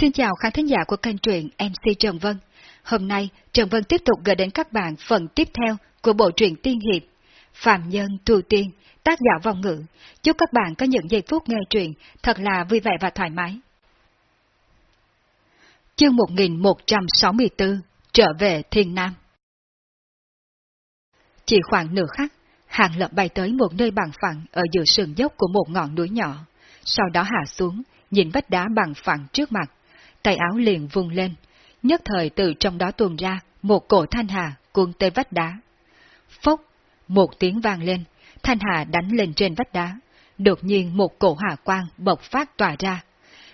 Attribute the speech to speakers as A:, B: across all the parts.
A: Xin chào khán thính giả của kênh truyện MC Trần Vân. Hôm nay, Trần Vân tiếp tục gửi đến các bạn phần tiếp theo của bộ truyện tiên hiệp Phạm Nhân Tu Tiên, tác giả vòng ngữ. Chúc các bạn có những giây phút nghe truyện thật là vui vẻ và thoải mái. Chương 1164 Trở về Thiên Nam Chỉ khoảng nửa khắc, Hàng Lập bay tới một nơi bằng phẳng ở giữa sườn dốc của một ngọn núi nhỏ, sau đó hạ xuống, nhìn vách đá bằng phẳng trước mặt, tay áo liền vung lên, nhất thời từ trong đó tuôn ra một cổ thanh hà cuốn tới vách đá. Phốc, một tiếng vang lên, thanh hà đánh lên trên vách đá, đột nhiên một cổ hà quang bộc phát tỏa ra.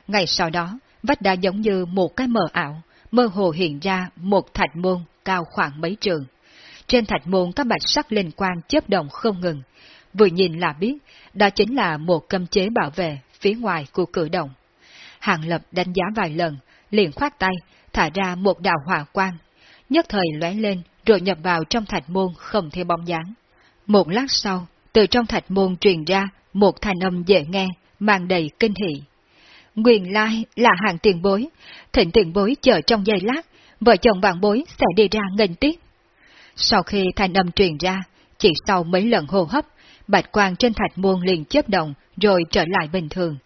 A: Ngày sau đó, vách đá giống như một cái mờ ảo, mơ hồ hiện ra một thạch môn cao khoảng mấy trường. Trên thạch môn các bạch sắc linh quang chớp động không ngừng, vừa nhìn là biết, đó chính là một cấm chế bảo vệ phía ngoài của cử động. Hàng Lập đánh giá vài lần, liền khoát tay, thả ra một đạo hỏa quang, nhất thời lóe lên rồi nhập vào trong thạch môn không theo bóng dáng. Một lát sau, từ trong thạch môn truyền ra một thanh âm dễ nghe, mang đầy kinh hỉ. Nguyên lai là hàng tiền bối, thịnh tiền bối chờ trong giây lát, vợ chồng vạn bối sẽ đi ra nghênh tiếp. Sau khi thanh âm truyền ra, chỉ sau mấy lần hô hấp, bạch quang trên thạch môn liền chớp động rồi trở lại bình thường.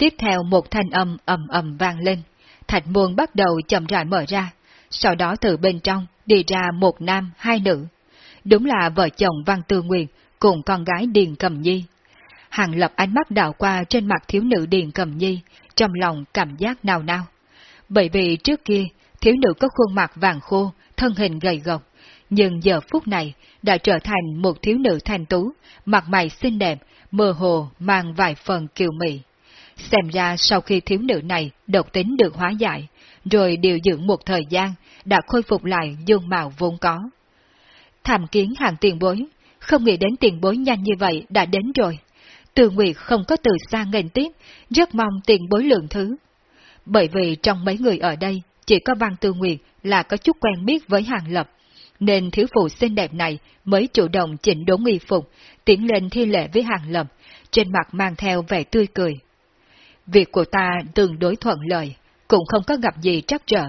A: Tiếp theo một thanh âm ầm ầm vang lên, thạch muôn bắt đầu chậm rãi mở ra, sau đó từ bên trong đi ra một nam hai nữ. Đúng là vợ chồng Văn Tư Nguyệt cùng con gái Điền Cầm Nhi. Hàng lập ánh mắt đảo qua trên mặt thiếu nữ Điền Cầm Nhi, trong lòng cảm giác nào nào. Bởi vì trước kia, thiếu nữ có khuôn mặt vàng khô, thân hình gầy gộc, nhưng giờ phút này đã trở thành một thiếu nữ thanh tú, mặt mày xinh đẹp, mơ hồ mang vài phần kiều mị. Xem ra sau khi thiếu nữ này độc tính được hóa giải, rồi điều dưỡng một thời gian, đã khôi phục lại dương mạo vốn có. Tham kiến hàng tiền bối, không nghĩ đến tiền bối nhanh như vậy đã đến rồi. Từ Nguyệt không có từ xa nghênh tiếp, rất mong tiền bối lượng thứ. Bởi vì trong mấy người ở đây, chỉ có Văn Tư Nguyệt là có chút quen biết với Hàng Lập, nên thiếu phụ xinh đẹp này mới chủ động chỉnh đốn nghi phục, tiến lên thi lệ với Hàng Lập, trên mặt mang theo vẻ tươi cười. Việc của ta tương đối thuận lợi, cũng không có gặp gì trắc trở,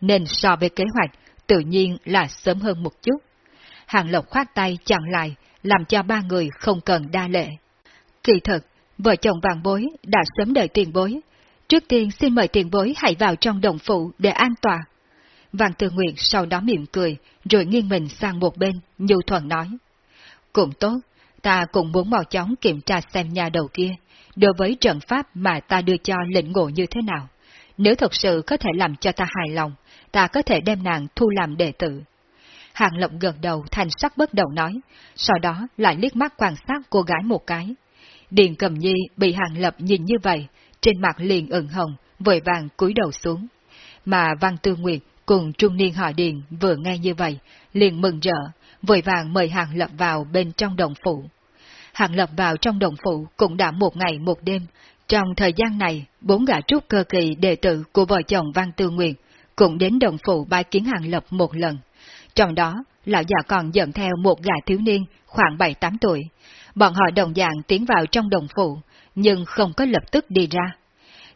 A: nên so với kế hoạch, tự nhiên là sớm hơn một chút. Hàng Lộc khoát tay chặn lại, làm cho ba người không cần đa lệ. Kỳ thật vợ chồng vàng bối đã sớm đợi tiền bối. Trước tiên xin mời tiền bối hãy vào trong đồng phụ để an toàn. Vàng Tư Nguyện sau đó mỉm cười, rồi nghiêng mình sang một bên, nhu thuận nói. Cũng tốt, ta cũng muốn mau chóng kiểm tra xem nhà đầu kia, đối với trận pháp mà ta đưa cho lĩnh ngộ như thế nào. Nếu thật sự có thể làm cho ta hài lòng, ta có thể đem nàng thu làm đệ tử. Hàng Lộng gật đầu thành sắc bất đầu nói, sau đó lại liếc mắt quan sát cô gái một cái. Điền cầm nhi bị Hàng Lập nhìn như vậy, trên mặt liền ửng hồng, vội vàng cúi đầu xuống. Mà Văn Tư Nguyệt cùng trung niên họ Điền vừa nghe như vậy, liền mừng rỡ, vội vàng mời Hàng Lập vào bên trong đồng phủ. Hàng Lập vào trong đồng phụ cũng đã một ngày một đêm. Trong thời gian này, bốn gã trúc cơ kỳ đệ tử của vợ chồng Văn Tư Nguyệt cũng đến đồng phụ bái kiến Hàng Lập một lần. Trong đó, lão già còn dẫn theo một gã thiếu niên khoảng 7-8 tuổi. Bọn họ đồng dạng tiến vào trong đồng phụ, nhưng không có lập tức đi ra.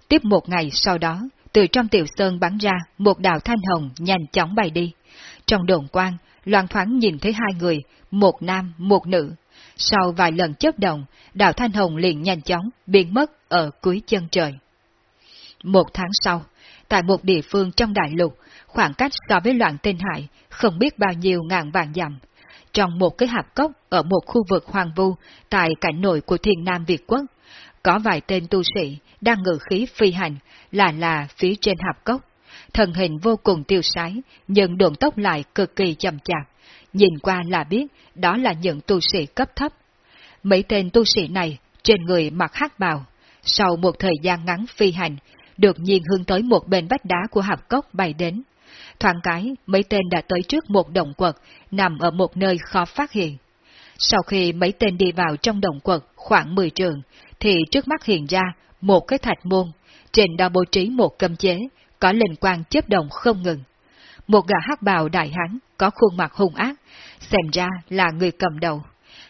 A: Tiếp một ngày sau đó, từ trong tiểu sơn bắn ra một đạo thanh hồng nhanh chóng bay đi. Trong đồn quang, loan thoáng nhìn thấy hai người, một nam, một nữ. Sau vài lần chớp động, đạo thanh hồng liền nhanh chóng biến mất ở cuối chân trời. Một tháng sau, tại một địa phương trong đại lục, khoảng cách so với loạn tinh hải không biết bao nhiêu ngàn vạn dặm. Trong một cái hạp cốc ở một khu vực hoàng vu tại cảnh nội của thiên nam Việt quốc, có vài tên tu sĩ đang ngự khí phi hành là là phía trên hạp cốc. Thần hình vô cùng tiêu sái, nhưng đường tốc lại cực kỳ chậm chạp. Nhìn qua là biết đó là những tu sĩ cấp thấp. Mấy tên tu sĩ này trên người mặc hắc bào. Sau một thời gian ngắn phi hành, đột nhiên hướng tới một bên vách đá của hạp cốc bay đến. Thoáng cái, mấy tên đã tới trước một động quật, nằm ở một nơi khó phát hiện. Sau khi mấy tên đi vào trong động quật khoảng 10 trường, thì trước mắt hiện ra một cái thạch môn, trên đó bố trí một cấm chế, có linh quang chớp động không ngừng. Một gã hắc bào đại hán, có khuôn mặt hung ác, xem ra là người cầm đầu.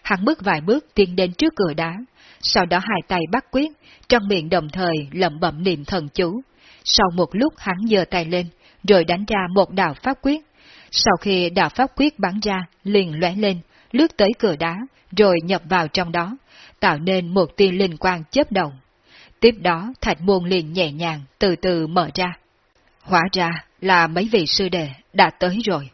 A: Hắn bước vài bước tiến đến trước cửa đá, sau đó hai tay bắt quyết, trong miệng đồng thời lẩm bẩm niệm thần chú. Sau một lúc hắn giơ tay lên, rồi đánh ra một đạo pháp quyết. Sau khi đạo pháp quyết bắn ra, liền lóe lên, lướt tới cửa đá, rồi nhập vào trong đó, tạo nên một tia linh quang chớp động. Tiếp đó thạch môn liền nhẹ nhàng, từ từ mở ra. Hóa ra là mấy vị sư đệ đã tới rồi.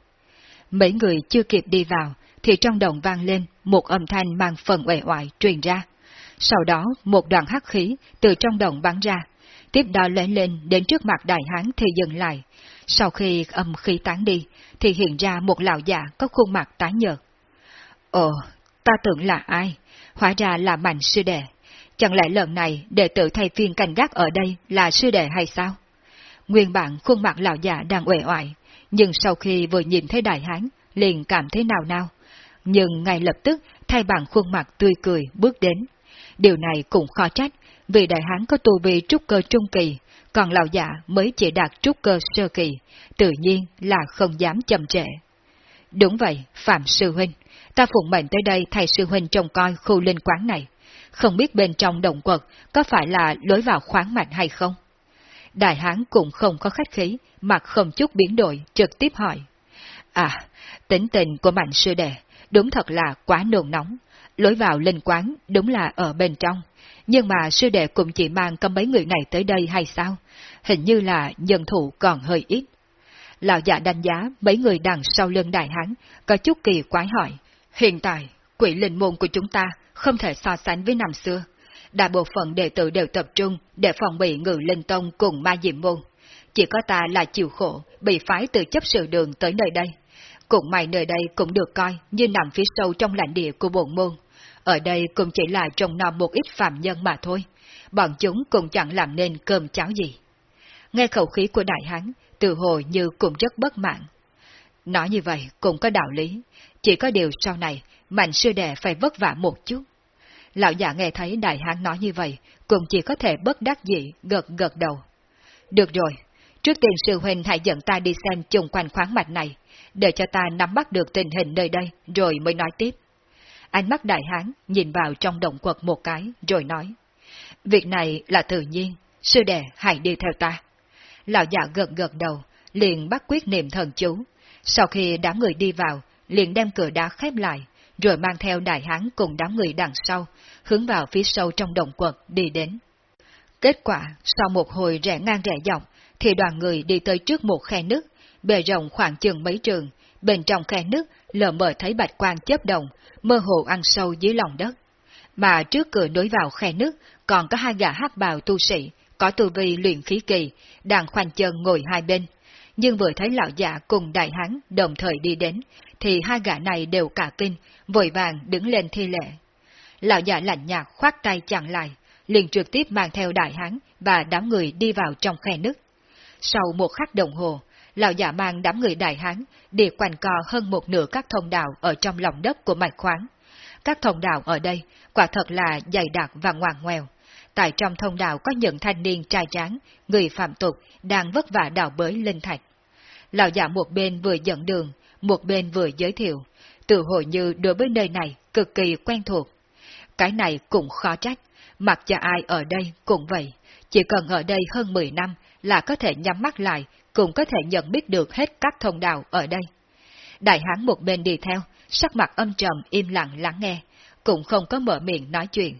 A: Mấy người chưa kịp đi vào, thì trong đồng vang lên một âm thanh mang phần uể oải truyền ra. Sau đó một đoạn hắc khí từ trong đồng bắn ra, tiếp đó lên lên đến trước mặt đại hán thì dừng lại. Sau khi âm khí tán đi, thì hiện ra một lão già có khuôn mặt tái nhợt. Ồ, ta tưởng là ai? Hóa ra là mạnh sư đệ. Chẳng lẽ lần này đệ tử thay phiên cảnh gác ở đây là sư đệ hay sao? Nguyên bản khuôn mặt lão già đang uể oải, nhưng sau khi vừa nhìn thấy đại hán, liền cảm thấy nào nào. Nhưng ngay lập tức thay bằng khuôn mặt tươi cười bước đến. Điều này cũng khó trách, vì đại hán có tu vi trúc cơ trung kỳ, còn lão giả mới chỉ đạt trúc cơ sơ kỳ, tự nhiên là không dám chậm trễ. Đúng vậy, Phạm Sư Huynh, ta phụng mệnh tới đây thay Sư Huynh trông coi khu linh quán này. Không biết bên trong động quật có phải là lối vào khoáng mạch hay không? Đại hán cũng không có khách khí, mặt không chút biến đổi, trực tiếp hỏi. À, tính tình của mạnh sư đệ, đúng thật là quá nồn nóng. Lối vào linh quán đúng là ở bên trong. Nhưng mà sư đệ cũng chỉ mang cầm mấy người này tới đây hay sao? Hình như là nhân thủ còn hơi ít. Lão giả đánh giá mấy người đằng sau lưng đại hán, có chút kỳ quái hỏi. Hiện tại, quỷ linh môn của chúng ta không thể so sánh với năm xưa. Đại bộ phận đệ tử đều tập trung để phòng bị ngự linh tông cùng ma diệm môn. Chỉ có ta là chịu khổ, bị phái từ chấp sự đường tới nơi đây. Cũng may nơi đây cũng được coi như nằm phía sâu trong lãnh địa của bổn môn. Ở đây cũng chỉ là trồng nom một ít phạm nhân mà thôi. Bọn chúng cũng chẳng làm nên cơm cháo gì. Nghe khẩu khí của đại hán, từ hồi như cũng rất bất mãn. Nói như vậy cũng có đạo lý, chỉ có điều sau này, mạnh sư đệ phải vất vả một chút. Lão già nghe thấy đại hán nói như vậy, cũng chỉ có thể bất đắc dĩ, gật gật đầu. Được rồi, trước tiên sư huynh hãy dẫn ta đi xem chung quanh khoáng mạch này, để cho ta nắm bắt được tình hình nơi đây, rồi mới nói tiếp. Ánh mắt đại hán nhìn vào trong động quật một cái, rồi nói. Việc này là tự nhiên, sư đệ hãy đi theo ta. Lão già gật gật đầu, liền bắt quyết niệm thần chú. Sau khi đám người đi vào, liền đem cửa đá khép lại, rồi mang theo đại hán cùng đám người đằng sau, hướng vào phía sâu trong động quật đi đến. Kết quả, sau một hồi rẽ ngang rẽ dọc, thì đoàn người đi tới trước một khe nước, bề rộng khoảng chừng mấy trường, bên trong khe nước lờ mờ thấy bạch quang chớp động, mơ hồ ăn sâu dưới lòng đất. Mà trước cửa nối vào khe nước còn có hai gã hắc bào tu sĩ, có tu vi luyện khí kỳ, đang khoanh chân ngồi hai bên. Nhưng vừa thấy lão già cùng đại hán đồng thời đi đến, thì hai gã này đều cả kinh, vội vàng đứng lên thi lễ. Lão già lạnh nhạt khoát tay chặn lại, liền trực tiếp mang theo đại hán và đám người đi vào trong khe nước. Sau một khắc đồng hồ, lão già mang đám người đại hán đi quanh co hơn một nửa các thông đạo ở trong lòng đất của mạch khoáng. Các thông đạo ở đây quả thật là dày đặc và ngoan ngoèo. Tại trong thông đạo có những thanh niên trai tráng, người phạm tục đang vất vả đào bới linh thạch. Lão già một bên vừa dẫn đường, một bên vừa giới thiệu, tự hồi như đối với nơi này cực kỳ quen thuộc. Cái này cũng khó trách, mặc cho ai ở đây cũng vậy, chỉ cần ở đây hơn 10 năm là có thể nhắm mắt lại, cũng có thể nhận biết được hết các thông đạo ở đây. Đại hán một bên đi theo, sắc mặt âm trầm im lặng lắng nghe, cũng không có mở miệng nói chuyện.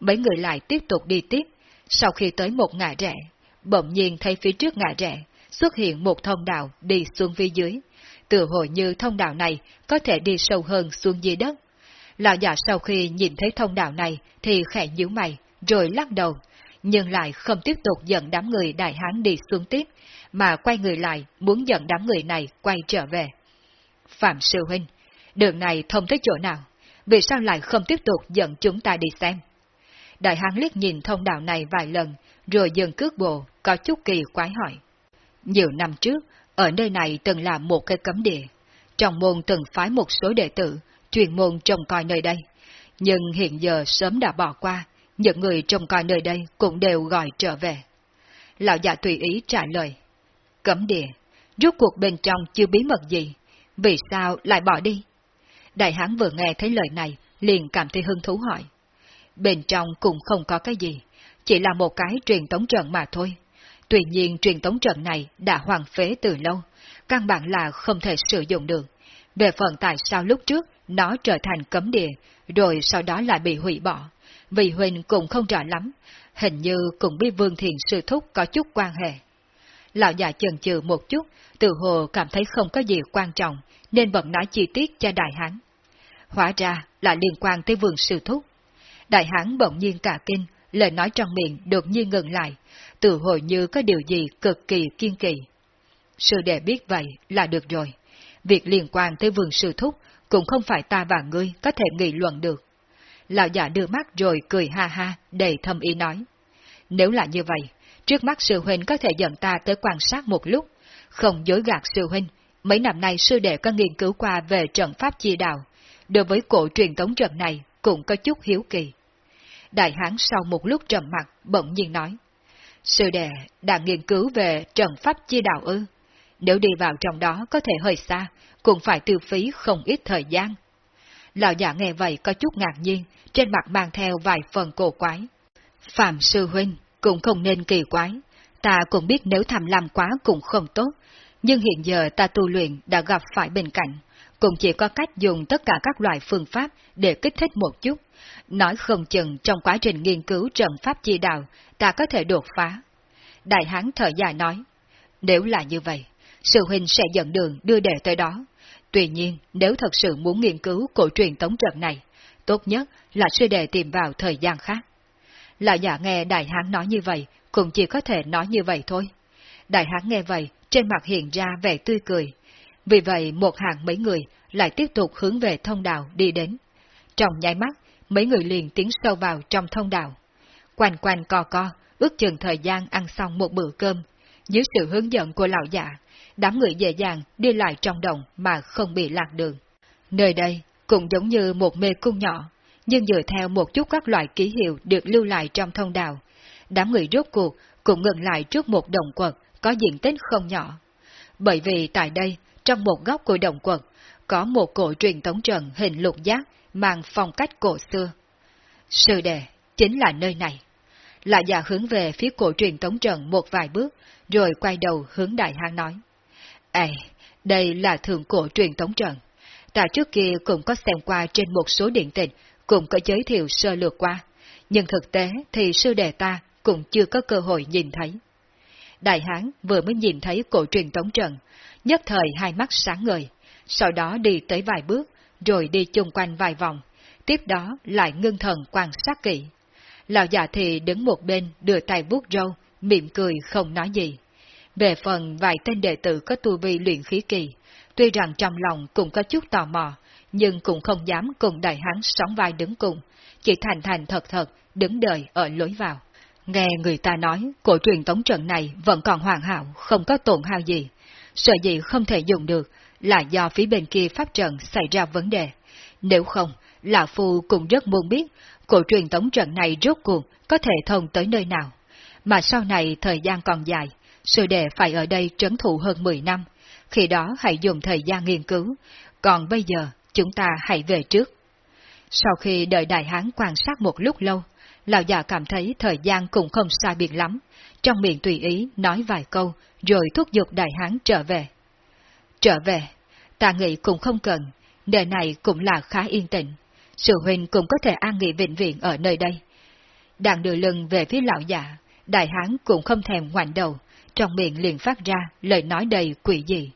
A: Mấy người lại tiếp tục đi tiếp, sau khi tới một ngã rẽ, bỗng nhiên thấy phía trước ngã rẽ, xuất hiện một thông đạo đi xuống phía dưới, tự hội như thông đạo này có thể đi sâu hơn xuống dưới đất. Lão già sau khi nhìn thấy thông đạo này thì khẽ nhíu mày, rồi lắc đầu, nhưng lại không tiếp tục dẫn đám người đại hán đi xuống tiếp, mà quay người lại muốn dẫn đám người này quay trở về. Phạm Sư Huynh, đường này thông tới chỗ nào? Vì sao lại không tiếp tục dẫn chúng ta đi xem? Đại hán liếc nhìn thông đạo này vài lần, rồi dừng cước bộ, có chút kỳ quái hỏi. Nhiều năm trước, ở nơi này từng là một cái cấm địa. Trong môn từng phái một số đệ tử, truyền môn trông coi nơi đây. Nhưng hiện giờ sớm đã bỏ qua, những người trông coi nơi đây cũng đều gọi trở về. Lão già tùy ý trả lời. Cấm địa, rút cuộc bên trong chưa bí mật gì, vì sao lại bỏ đi? Đại hán vừa nghe thấy lời này, liền cảm thấy hứng thú hỏi. Bên trong cũng không có cái gì, chỉ là một cái truyền tống trận mà thôi. Tuy nhiên truyền tống trận này đã hoàn phế từ lâu, căn bản là không thể sử dụng được. Về phần tại sao lúc trước nó trở thành cấm địa, rồi sau đó lại bị hủy bỏ, vì Huỳnh cũng không rõ lắm, hình như cũng biết Vương Thiền Sư Thúc có chút quan hệ. Lão già chần chừ một chút, từ hồ cảm thấy không có gì quan trọng, nên vẫn nói chi tiết cho Đại Hán. Hóa ra là liên quan tới Vương Sư Thúc. Đại Hán bỗng nhiên cả kinh, lời nói trong miệng đột nhiên ngừng lại, tự hồi như có điều gì cực kỳ kiên kỳ. Sư đệ biết vậy là được rồi. Việc liên quan tới vườn Sư Thúc cũng không phải ta và ngươi có thể nghị luận được. Lão giả đưa mắt rồi cười ha ha, đầy thâm ý nói. Nếu là như vậy, trước mắt sư huynh có thể dẫn ta tới quan sát một lúc, không dối gạt sư huynh. Mấy năm nay sư đệ có nghiên cứu qua về trận pháp chi đạo, đối với cổ truyền tống trận này cũng có chút hiếu kỳ. Đại hán sau một lúc trầm mặt, bỗng nhiên nói. Sư đệ đã nghiên cứu về trận pháp chi đạo ư. Nếu đi vào trong đó có thể hơi xa, cũng phải tiêu phí không ít thời gian. Lão giả nghe vậy có chút ngạc nhiên, trên mặt mang theo vài phần cổ quái. Phạm sư huynh cũng không nên kỳ quái, ta cũng biết nếu tham lam quá cũng không tốt, nhưng hiện giờ ta tu luyện đã gặp phải bên cạnh, cũng chỉ có cách dùng tất cả các loại phương pháp để kích thích một chút. Nói không chừng trong quá trình nghiên cứu trận pháp chi đạo, ta có thể đột phá. Đại hán thở dài nói, nếu là như vậy, sự huynh sẽ dẫn đường đưa đệ tới đó. Tuy nhiên, nếu thật sự muốn nghiên cứu cổ truyền tống trận này, tốt nhất là sư đệ tìm vào thời gian khác. Lão giả nghe đại hán nói như vậy, cũng chỉ có thể nói như vậy thôi. Đại hán nghe vậy, trên mặt hiện ra vẻ tươi cười. Vì vậy một hàng mấy người lại tiếp tục hướng về thông đạo đi đến. Trong nháy mắt, mấy người liền tiến sâu vào trong thông đạo. Quanh quanh co co, ước chừng thời gian ăn xong một bữa cơm. Dưới sự hướng dẫn của lão giả, đám người dễ dàng đi lại trong đồng mà không bị lạc đường. Nơi đây cũng giống như một mê cung nhỏ, nhưng dựa theo một chút các loại ký hiệu được lưu lại trong thông đạo, đám người rốt cuộc cũng ngừng lại trước một đồng quật có diện tích không nhỏ. Bởi vì tại đây, trong một góc của đồng quật, có một cổ truyền thống trận hình lục giác mang phong cách cổ xưa. Sư đề, chính là nơi này. Lạ già hướng về phía cổ truyền thống trận một vài bước, rồi quay đầu hướng đại hang nói. Ê, đây là thượng cổ truyền thống trận. Ta trước kia cũng có xem qua trên một số điện tịch, cũng có giới thiệu sơ lược qua. Nhưng thực tế thì sư đệ ta cũng chưa có cơ hội nhìn thấy. Đại hán vừa mới nhìn thấy cổ truyền tống trận, nhất thời hai mắt sáng ngời, sau đó đi tới vài bước, rồi đi chung quanh vài vòng, tiếp đó lại ngưng thần quan sát kỹ. Lão già thì đứng một bên đưa tay vuốt râu, mỉm cười không nói gì. Về phần vài tên đệ tử có tu vi luyện khí kỳ, tuy rằng trong lòng cũng có chút tò mò, nhưng cũng không dám cùng đại hán sóng vai đứng cùng, chỉ thành thành thật thật đứng đợi ở lối vào. Nghe người ta nói, cổ truyền tống trận này vẫn còn hoàn hảo, không có tổn hao gì. Sợ gì không thể dùng được là do phía bên kia pháp trận xảy ra vấn đề. Nếu không, Lão Phu cũng rất muốn biết cổ truyền tống trận này rốt cuộc có thể thông tới nơi nào. Mà sau này thời gian còn dài, sư đệ phải ở đây trấn thủ hơn 10 năm, khi đó hãy dùng thời gian nghiên cứu, còn bây giờ chúng ta hãy về trước. Sau khi đợi đại hán quan sát một lúc lâu, lão già cảm thấy thời gian cũng không sai biệt lắm, trong miệng tùy ý nói vài câu, rồi thúc giục đại hán trở về. Trở về, ta nghĩ cũng không cần, nơi này cũng là khá yên tĩnh, sự huynh cũng có thể an nghỉ vĩnh viễn ở nơi đây. Đang đưa lưng về phía lão già, đại hán cũng không thèm ngoảnh đầu, trong miệng liền phát ra lời nói đầy quỷ dị.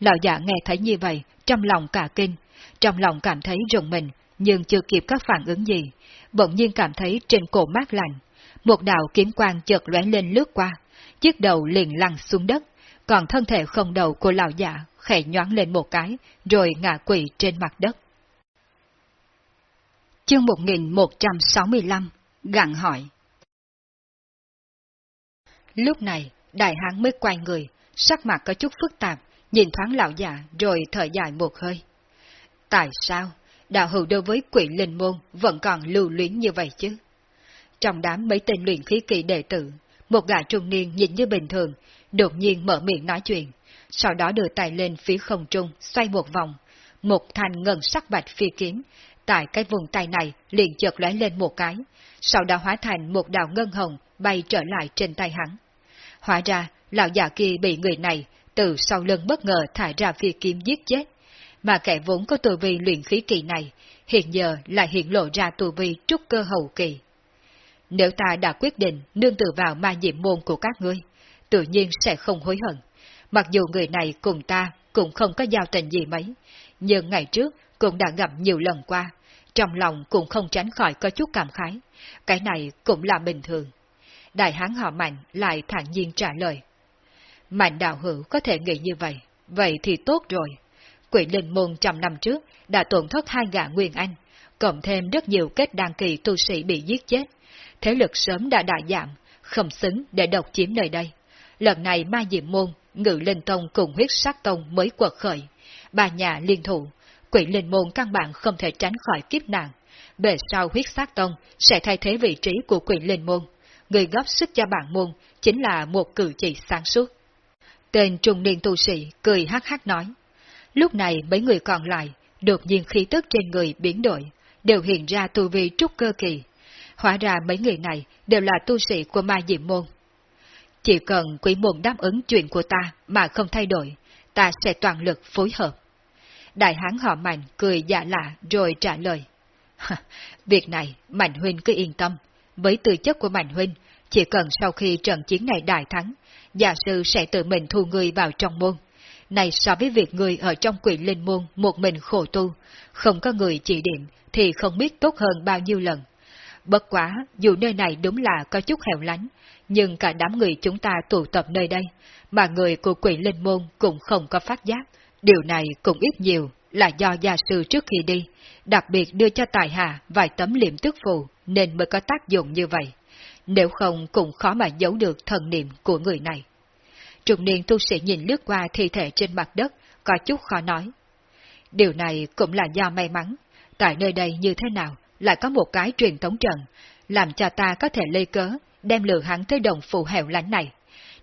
A: Lão già nghe thấy như vậy, trong lòng cả kinh, trong lòng cảm thấy rùng mình, nhưng chưa kịp các phản ứng gì, bỗng nhiên cảm thấy trên cổ mát lạnh. Một đạo kiếm quang chợt lóe lên lướt qua, chiếc đầu liền lăn xuống đất, còn thân thể không đầu của lão già khẽ nhoáng lên một cái, rồi ngã quỵ trên mặt đất. Chương 1165 Gặn hỏi Lúc này, đại hán mới quay người, sắc mặt có chút phức tạp, nhìn thoáng lão già rồi thở dài một hơi. Tại sao, đạo hữu đối với quỷ linh môn vẫn còn lưu luyến như vậy chứ? Trong đám mấy tên luyện khí kỳ đệ tử, một gã trung niên nhìn như bình thường, đột nhiên mở miệng nói chuyện, sau đó đưa tay lên phía không trung, xoay một vòng. Một thanh ngân sắc bạch phi kiếm, tại cái vùng tay này liền chợt lóe lên một cái, sau đó hóa thành một đạo ngân hồng bay trở lại trên tay hắn. Hóa ra, lão già kia bị người này từ sau lưng bất ngờ thải ra phi kiếm giết chết, mà kẻ vốn có tu vi luyện khí kỳ này, hiện giờ lại hiện lộ ra tu vi trúc cơ hậu kỳ. Nếu ta đã quyết định nương tựa vào ma diệm môn của các ngươi, tự nhiên sẽ không hối hận. Mặc dù người này cùng ta cũng không có giao tình gì mấy, nhưng ngày trước cũng đã gặp nhiều lần qua, trong lòng cũng không tránh khỏi có chút cảm khái. Cái này cũng là bình thường. Đại hán họ Mạnh lại thản nhiên trả lời. Mạnh đạo hữu có thể nghĩ như vậy, vậy thì tốt rồi. Quỷ linh môn trăm năm trước đã tổn thất hai gã Nguyên Anh, cộng thêm rất nhiều kết đăng kỳ tu sĩ bị giết chết. Thế lực sớm đã đại giảm, không xứng để độc chiếm nơi đây. Lần này ma diệm môn, ngự linh tông cùng huyết sát tông mới quật khởi. Ba nhà liên thủ, quỷ linh môn căn bản không thể tránh khỏi kiếp nạn. Về sau huyết sát tông sẽ thay thế vị trí của quỷ linh môn. Người góp sức cho bản môn chính là một cử chỉ sáng suốt. Tên trung niên tu sĩ cười hắc hắc nói. Lúc này mấy người còn lại, đột nhiên khí tức trên người biến đổi, đều hiện ra tu vi trúc cơ kỳ. Hóa ra mấy người này đều là tu sĩ của ma diệm môn. Chỉ cần quỷ môn đáp ứng chuyện của ta mà không thay đổi, ta sẽ toàn lực phối hợp. Đại hán họ Mạnh cười dạ lạ rồi trả lời. Việc này, Mạnh Huynh cứ yên tâm. Với tư chất của Mạnh Huynh, chỉ cần sau khi trận chiến này đại thắng, giả sư sẽ tự mình thu người vào trong môn. Này so với việc người ở trong quỷ linh môn một mình khổ tu, không có người chỉ điểm thì không biết tốt hơn bao nhiêu lần. Bất quá, dù nơi này đúng là có chút hẻo lánh, nhưng cả đám người chúng ta tụ tập nơi đây, mà người của quỷ linh môn cũng không có phát giác. Điều này cũng ít nhiều là do gia sư trước khi đi, đặc biệt đưa cho tài hạ vài tấm liệm tức phù nên mới có tác dụng như vậy. Nếu không cũng khó mà giấu được thần niệm của người này. Trùng niên tu sĩ nhìn lướt qua thi thể trên mặt đất, có chút khó nói. Điều này cũng là do may mắn, tại nơi đây như thế nào lại có một cái truyền thống trận, làm cho ta có thể lây cớ, đem lừa hắn tới đồng phụ hẻo lánh này.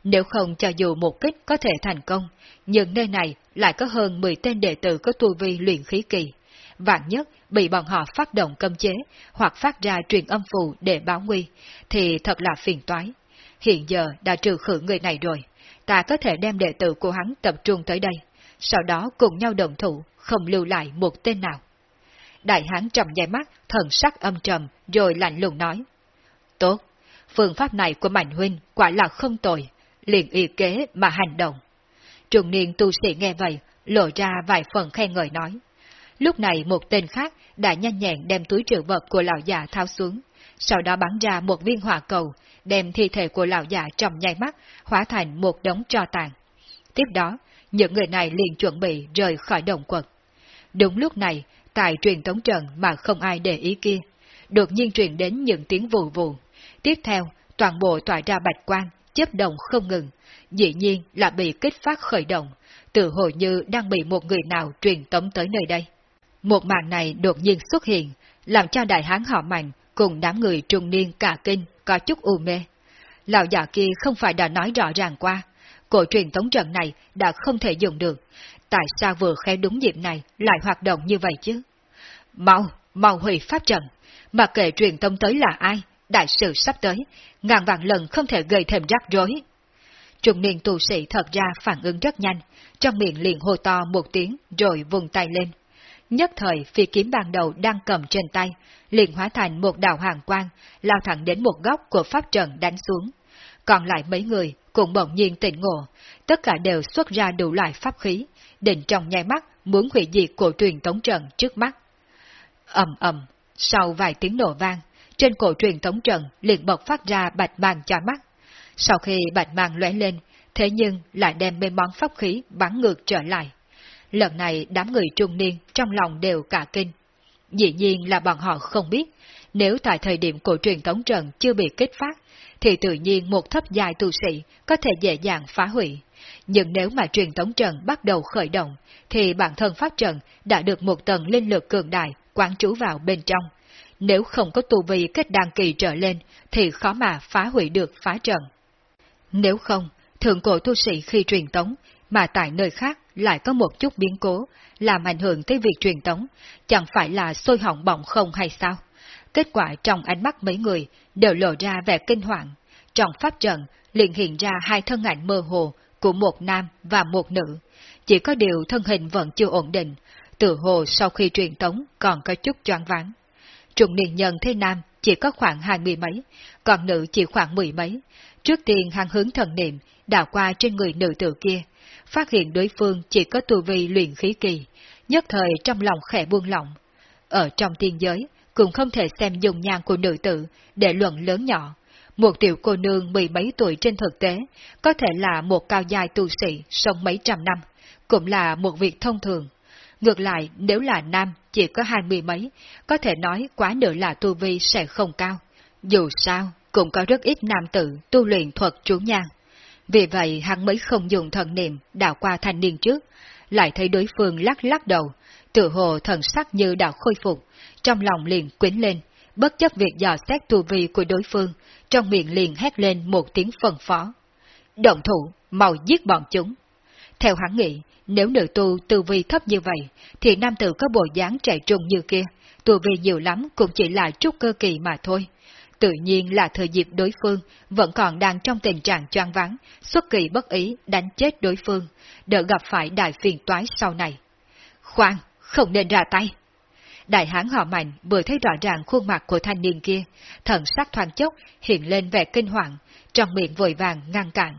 A: Nếu không cho dù một kích có thể thành công, nhưng nơi này lại có hơn 10 tên đệ tử có tu vi luyện khí kỳ. Vạn nhất bị bọn họ phát động cấm chế hoặc phát ra truyền âm phù để báo nguy, thì thật là phiền toái. Hiện giờ đã trừ khử người này rồi, ta có thể đem đệ tử của hắn tập trung tới đây, sau đó cùng nhau đồng thủ, không lưu lại một tên nào. Đại hán trầm nhai mắt, thần sắc âm trầm, rồi lạnh lùng nói. Tốt, phương pháp này của Mạnh Huynh quả là không tồi, liền y kế mà hành động. Trung niên tu sĩ nghe vậy, lộ ra vài phần khen ngợi nói. Lúc này một tên khác đã nhanh nhẹn đem túi trữ vật của lão già tháo xuống, sau đó bắn ra một viên hỏa cầu, đem thi thể của lão già trong nháy mắt, hóa thành một đống tro tàn. Tiếp đó, những người này liền chuẩn bị rời khỏi đồng quật. Đúng lúc này, tại truyền tống trận mà không ai để ý kia, đột nhiên truyền đến những tiếng vù vù. Tiếp theo, toàn bộ tỏa ra bạch quang, chấp động không ngừng, dĩ nhiên là bị kích phát khởi động, tự hồ như đang bị một người nào truyền tống tới nơi đây. Một màn này đột nhiên xuất hiện, làm cho đại hán họ mạnh cùng đám người trung niên cả kinh có chút u mê. Lão già kia không phải đã nói rõ ràng qua, cổ truyền tống trận này đã không thể dùng được, tại sao vừa khéo đúng dịp này lại hoạt động như vậy chứ? Mau, mau hủy pháp trận, mà kệ truyền tông tới là ai, đại sự sắp tới, ngàn vạn lần không thể gây thêm rắc rối. Trung niên tu sĩ thật ra phản ứng rất nhanh, trong miệng liền hô to một tiếng rồi vùng tay lên. Nhất thời phi kiếm ban đầu đang cầm trên tay, liền hóa thành một đạo hoàng quang, lao thẳng đến một góc của pháp trận đánh xuống. Còn lại mấy người cũng bỗng nhiên tỉnh ngộ, tất cả đều xuất ra đủ loại pháp khí, định trong nhai mắt muốn hủy diệt của truyền tống trận trước mắt ầm ầm, sau vài tiếng nổ vang, trên cổ truyền tống trận liền bộc phát ra bạch mang cho mắt. Sau khi bạch mang lóe lên, thế nhưng lại đem mê món pháp khí bắn ngược trở lại. Lần này đám người trung niên trong lòng đều cả kinh. Dĩ nhiên là bọn họ không biết, nếu tại thời điểm cổ truyền tống trận chưa bị kích phát, thì tự nhiên một thấp dài tu sĩ có thể dễ dàng phá hủy. Nhưng nếu mà truyền tống trận bắt đầu khởi động, thì bản thân pháp trận đã được một tầng linh lực cường đại quán trú vào bên trong. Nếu không có tu vi kết đăng kỳ trở lên, thì khó mà phá hủy được phá trận. Nếu không, thượng cổ tu sĩ khi truyền tống, mà tại nơi khác lại có một chút biến cố, làm ảnh hưởng tới việc truyền tống, chẳng phải là sôi hỏng bỏng không hay sao? Kết quả trong ánh mắt mấy người đều lộ ra vẻ kinh hoàng, trong pháp trận liền hiện ra hai thân ảnh mơ hồ của một nam và một nữ. Chỉ có điều thân hình vẫn chưa ổn định, tự hồ sau khi truyền tống còn có chút choáng váng. Trùng niên nhân thế nam chỉ có khoảng hai mươi mấy, còn nữ chỉ khoảng mười mấy. Trước tiên hắn hướng thần niệm, đảo qua trên người nữ tử kia, phát hiện đối phương chỉ có tu vi luyện khí kỳ, nhất thời trong lòng khẽ buông lỏng. Ở trong tiên giới, cũng không thể xem dùng nhan của nữ tử để luận lớn nhỏ. Một tiểu cô nương mười mấy tuổi trên thực tế, có thể là một cao dài tu sĩ sống mấy trăm năm, cũng là một việc thông thường. Ngược lại, nếu là nam chỉ có hai mươi mấy, có thể nói quá nửa là tu vi sẽ không cao. Dù sao, cũng có rất ít nam tử tu luyện thuật chú nhan. Vì vậy hắn mới không dùng thần niệm đảo qua thanh niên trước, lại thấy đối phương lắc lắc đầu, tự hồ thần sắc như đã khôi phục, trong lòng liền quyến lên, bất chấp việc dò xét tu vi của đối phương, trong miệng liền hét lên một tiếng phân phó. Động thủ, mau giết bọn chúng. Theo hắn nghĩ, nếu nữ tu tu vi thấp như vậy, thì nam tử có bộ dáng trẻ trung như kia, tu vi nhiều lắm cũng chỉ là chút cơ kỳ mà thôi. Tự nhiên là thời dịp đối phương vẫn còn đang trong tình trạng choáng vắng, xuất kỳ bất ý đánh chết đối phương, đỡ gặp phải đại phiền toái sau này. Khoan, không nên ra tay. Đại hán họ mạnh vừa thấy rõ ràng khuôn mặt của thanh niên kia, thần sắc thoáng chốc hiện lên vẻ kinh hoàng, trong miệng vội vàng ngăn cản.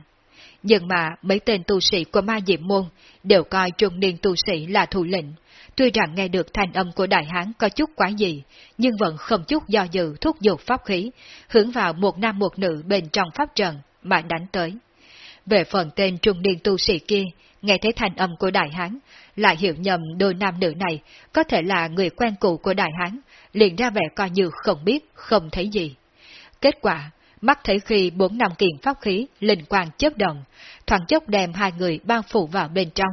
A: Nhưng mà mấy tên tu sĩ của ma diệm môn đều coi trung niên tu sĩ là thủ lĩnh. Tuy rằng nghe được thanh âm của đại hán có chút quá gì, nhưng vẫn không chút do dự thúc giục pháp khí, hướng vào một nam một nữ bên trong pháp trận mà đánh tới. Về phần tên trung niên tu sĩ kia, nghe thấy thanh âm của đại hán, lại hiểu nhầm đôi nam nữ này có thể là người quen cũ của đại hán, liền ra vẻ coi như không biết, không thấy gì. Kết quả, mắt thấy khi bốn năm kiện pháp khí linh quang chớp động, thoáng chốc đem hai người bao phủ vào bên trong,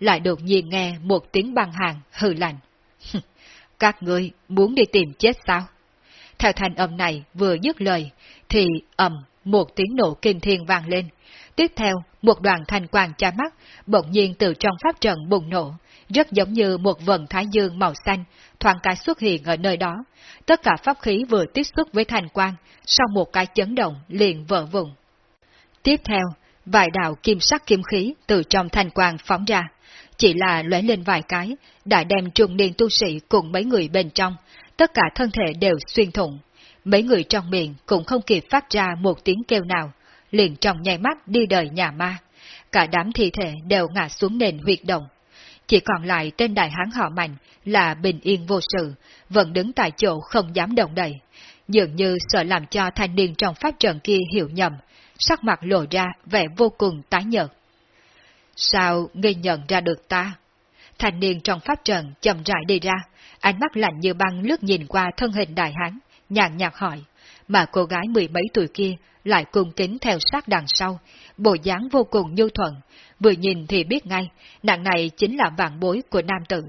A: lại đột nhiên nghe một tiếng băng hàng hừ lạnh. Các ngươi muốn đi tìm chết sao? Theo thanh âm này vừa dứt lời, thì ầm một tiếng nổ kinh thiên vang lên. Tiếp theo, một đoàn thanh quang cha mắt, bỗng nhiên từ trong pháp trận bùng nổ, rất giống như một vần thái dương màu xanh, thoáng cái xuất hiện ở nơi đó. Tất cả pháp khí vừa tiếp xúc với thành quang, sau một cái chấn động liền vỡ vùng. Tiếp theo, vài đạo kim sắc kim khí từ trong thành quang phóng ra, chỉ là lóe lên vài cái, đã đem trung niên tu sĩ cùng mấy người bên trong, tất cả thân thể đều xuyên thủng. Mấy người trong miệng cũng không kịp phát ra một tiếng kêu nào, liền trong nháy mắt đi đời nhà ma. Cả đám thi thể đều ngã xuống nền huyệt động. Chỉ còn lại tên đại hán họ mạnh là bình yên vô sự, vẫn đứng tại chỗ không dám động đậy. Dường như sợ làm cho thanh niên trong pháp trận kia hiểu nhầm, sắc mặt lộ ra vẻ vô cùng tái nhợt. Sao ngươi nhận ra được ta? Thanh niên trong pháp trận chậm rãi đi ra, ánh mắt lạnh như băng lướt nhìn qua thân hình đại hán, nhàn nhạt hỏi, mà cô gái mười mấy tuổi kia lại cung kính theo sát đằng sau, bộ dáng vô cùng nhu thuận, vừa nhìn thì biết ngay, nàng này chính là vạn bối của nam tử.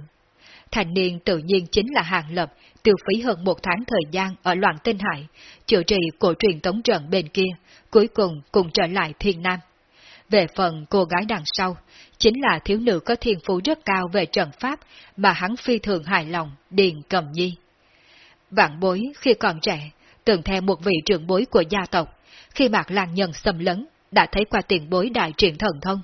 A: Thành niên tự nhiên chính là hàng lập, tiêu phí hơn một tháng thời gian ở loạn tinh hải, chữa trị cổ truyền tống trận bên kia, cuối cùng cùng trở lại thiên nam. Về phần cô gái đằng sau, chính là thiếu nữ có thiên phú rất cao về trận pháp mà hắn phi thường hài lòng, Điền Cầm Nhi. Vạn bối khi còn trẻ, từng theo một vị trưởng bối của gia tộc, khi Mạc Lan Nhân xâm lấn, đã thấy qua tiền bối đại truyền thần thông.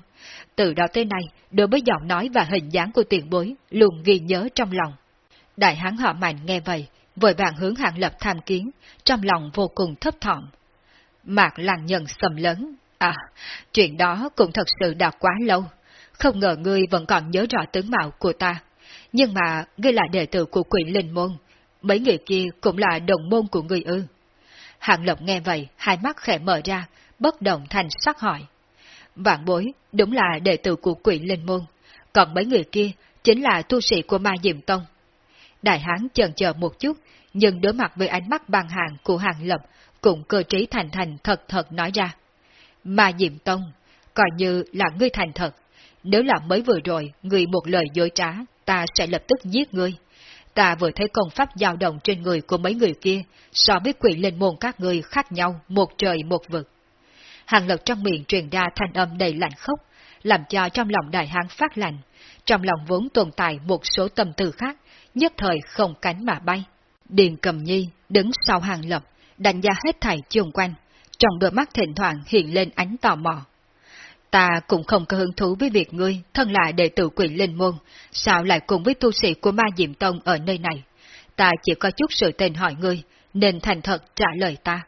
A: Từ đó tới nay, đối với giọng nói và hình dáng của tiền bối, luôn ghi nhớ trong lòng. Đại hán họ mạnh nghe vậy, vội vàng hướng hạng lập tham kiến, trong lòng vô cùng thấp thỏm. Mạc Lan Nhân xâm lấn, à, chuyện đó cũng thật sự đã quá lâu. Không ngờ ngươi vẫn còn nhớ rõ tướng mạo của ta. Nhưng mà, ngươi là đệ tử của quỷ linh môn, mấy người kia cũng là đồng môn của người ư. Hạng Lộc nghe vậy, hai mắt khẽ mở ra, bất động thành sắc hỏi. Vạn bối, đúng là đệ tử của quỷ linh môn, còn mấy người kia chính là tu sĩ của ma diệm tông. Đại hán chần chờ một chút, nhưng đối mặt với ánh mắt bằng hàng của Hàng Lập, cũng cơ trí thành thành thật thật nói ra. Ma diệm tông, coi như là ngươi thành thật, nếu là mới vừa rồi, ngươi một lời dối trá, ta sẽ lập tức giết ngươi. Ta vừa thấy công pháp dao động trên người của mấy người kia, so với quỷ linh môn các người khác nhau, một trời một vực. Hàng lộc trong miệng truyền ra thanh âm đầy lạnh khốc, làm cho trong lòng đại hán phát lạnh, trong lòng vốn tồn tại một số tâm tư khác, nhất thời không cánh mà bay. Điền cầm nhi đứng sau hàng lập, đánh giá hết thảy chung quanh, trong đôi mắt thỉnh thoảng hiện lên ánh tò mò. Ta cũng không có hứng thú với việc ngươi, thân lại đệ tử quỷ linh môn, sao lại cùng với tu sĩ của ma diệm tông ở nơi này? Ta chỉ có chút sự tên hỏi ngươi, nên thành thật trả lời ta.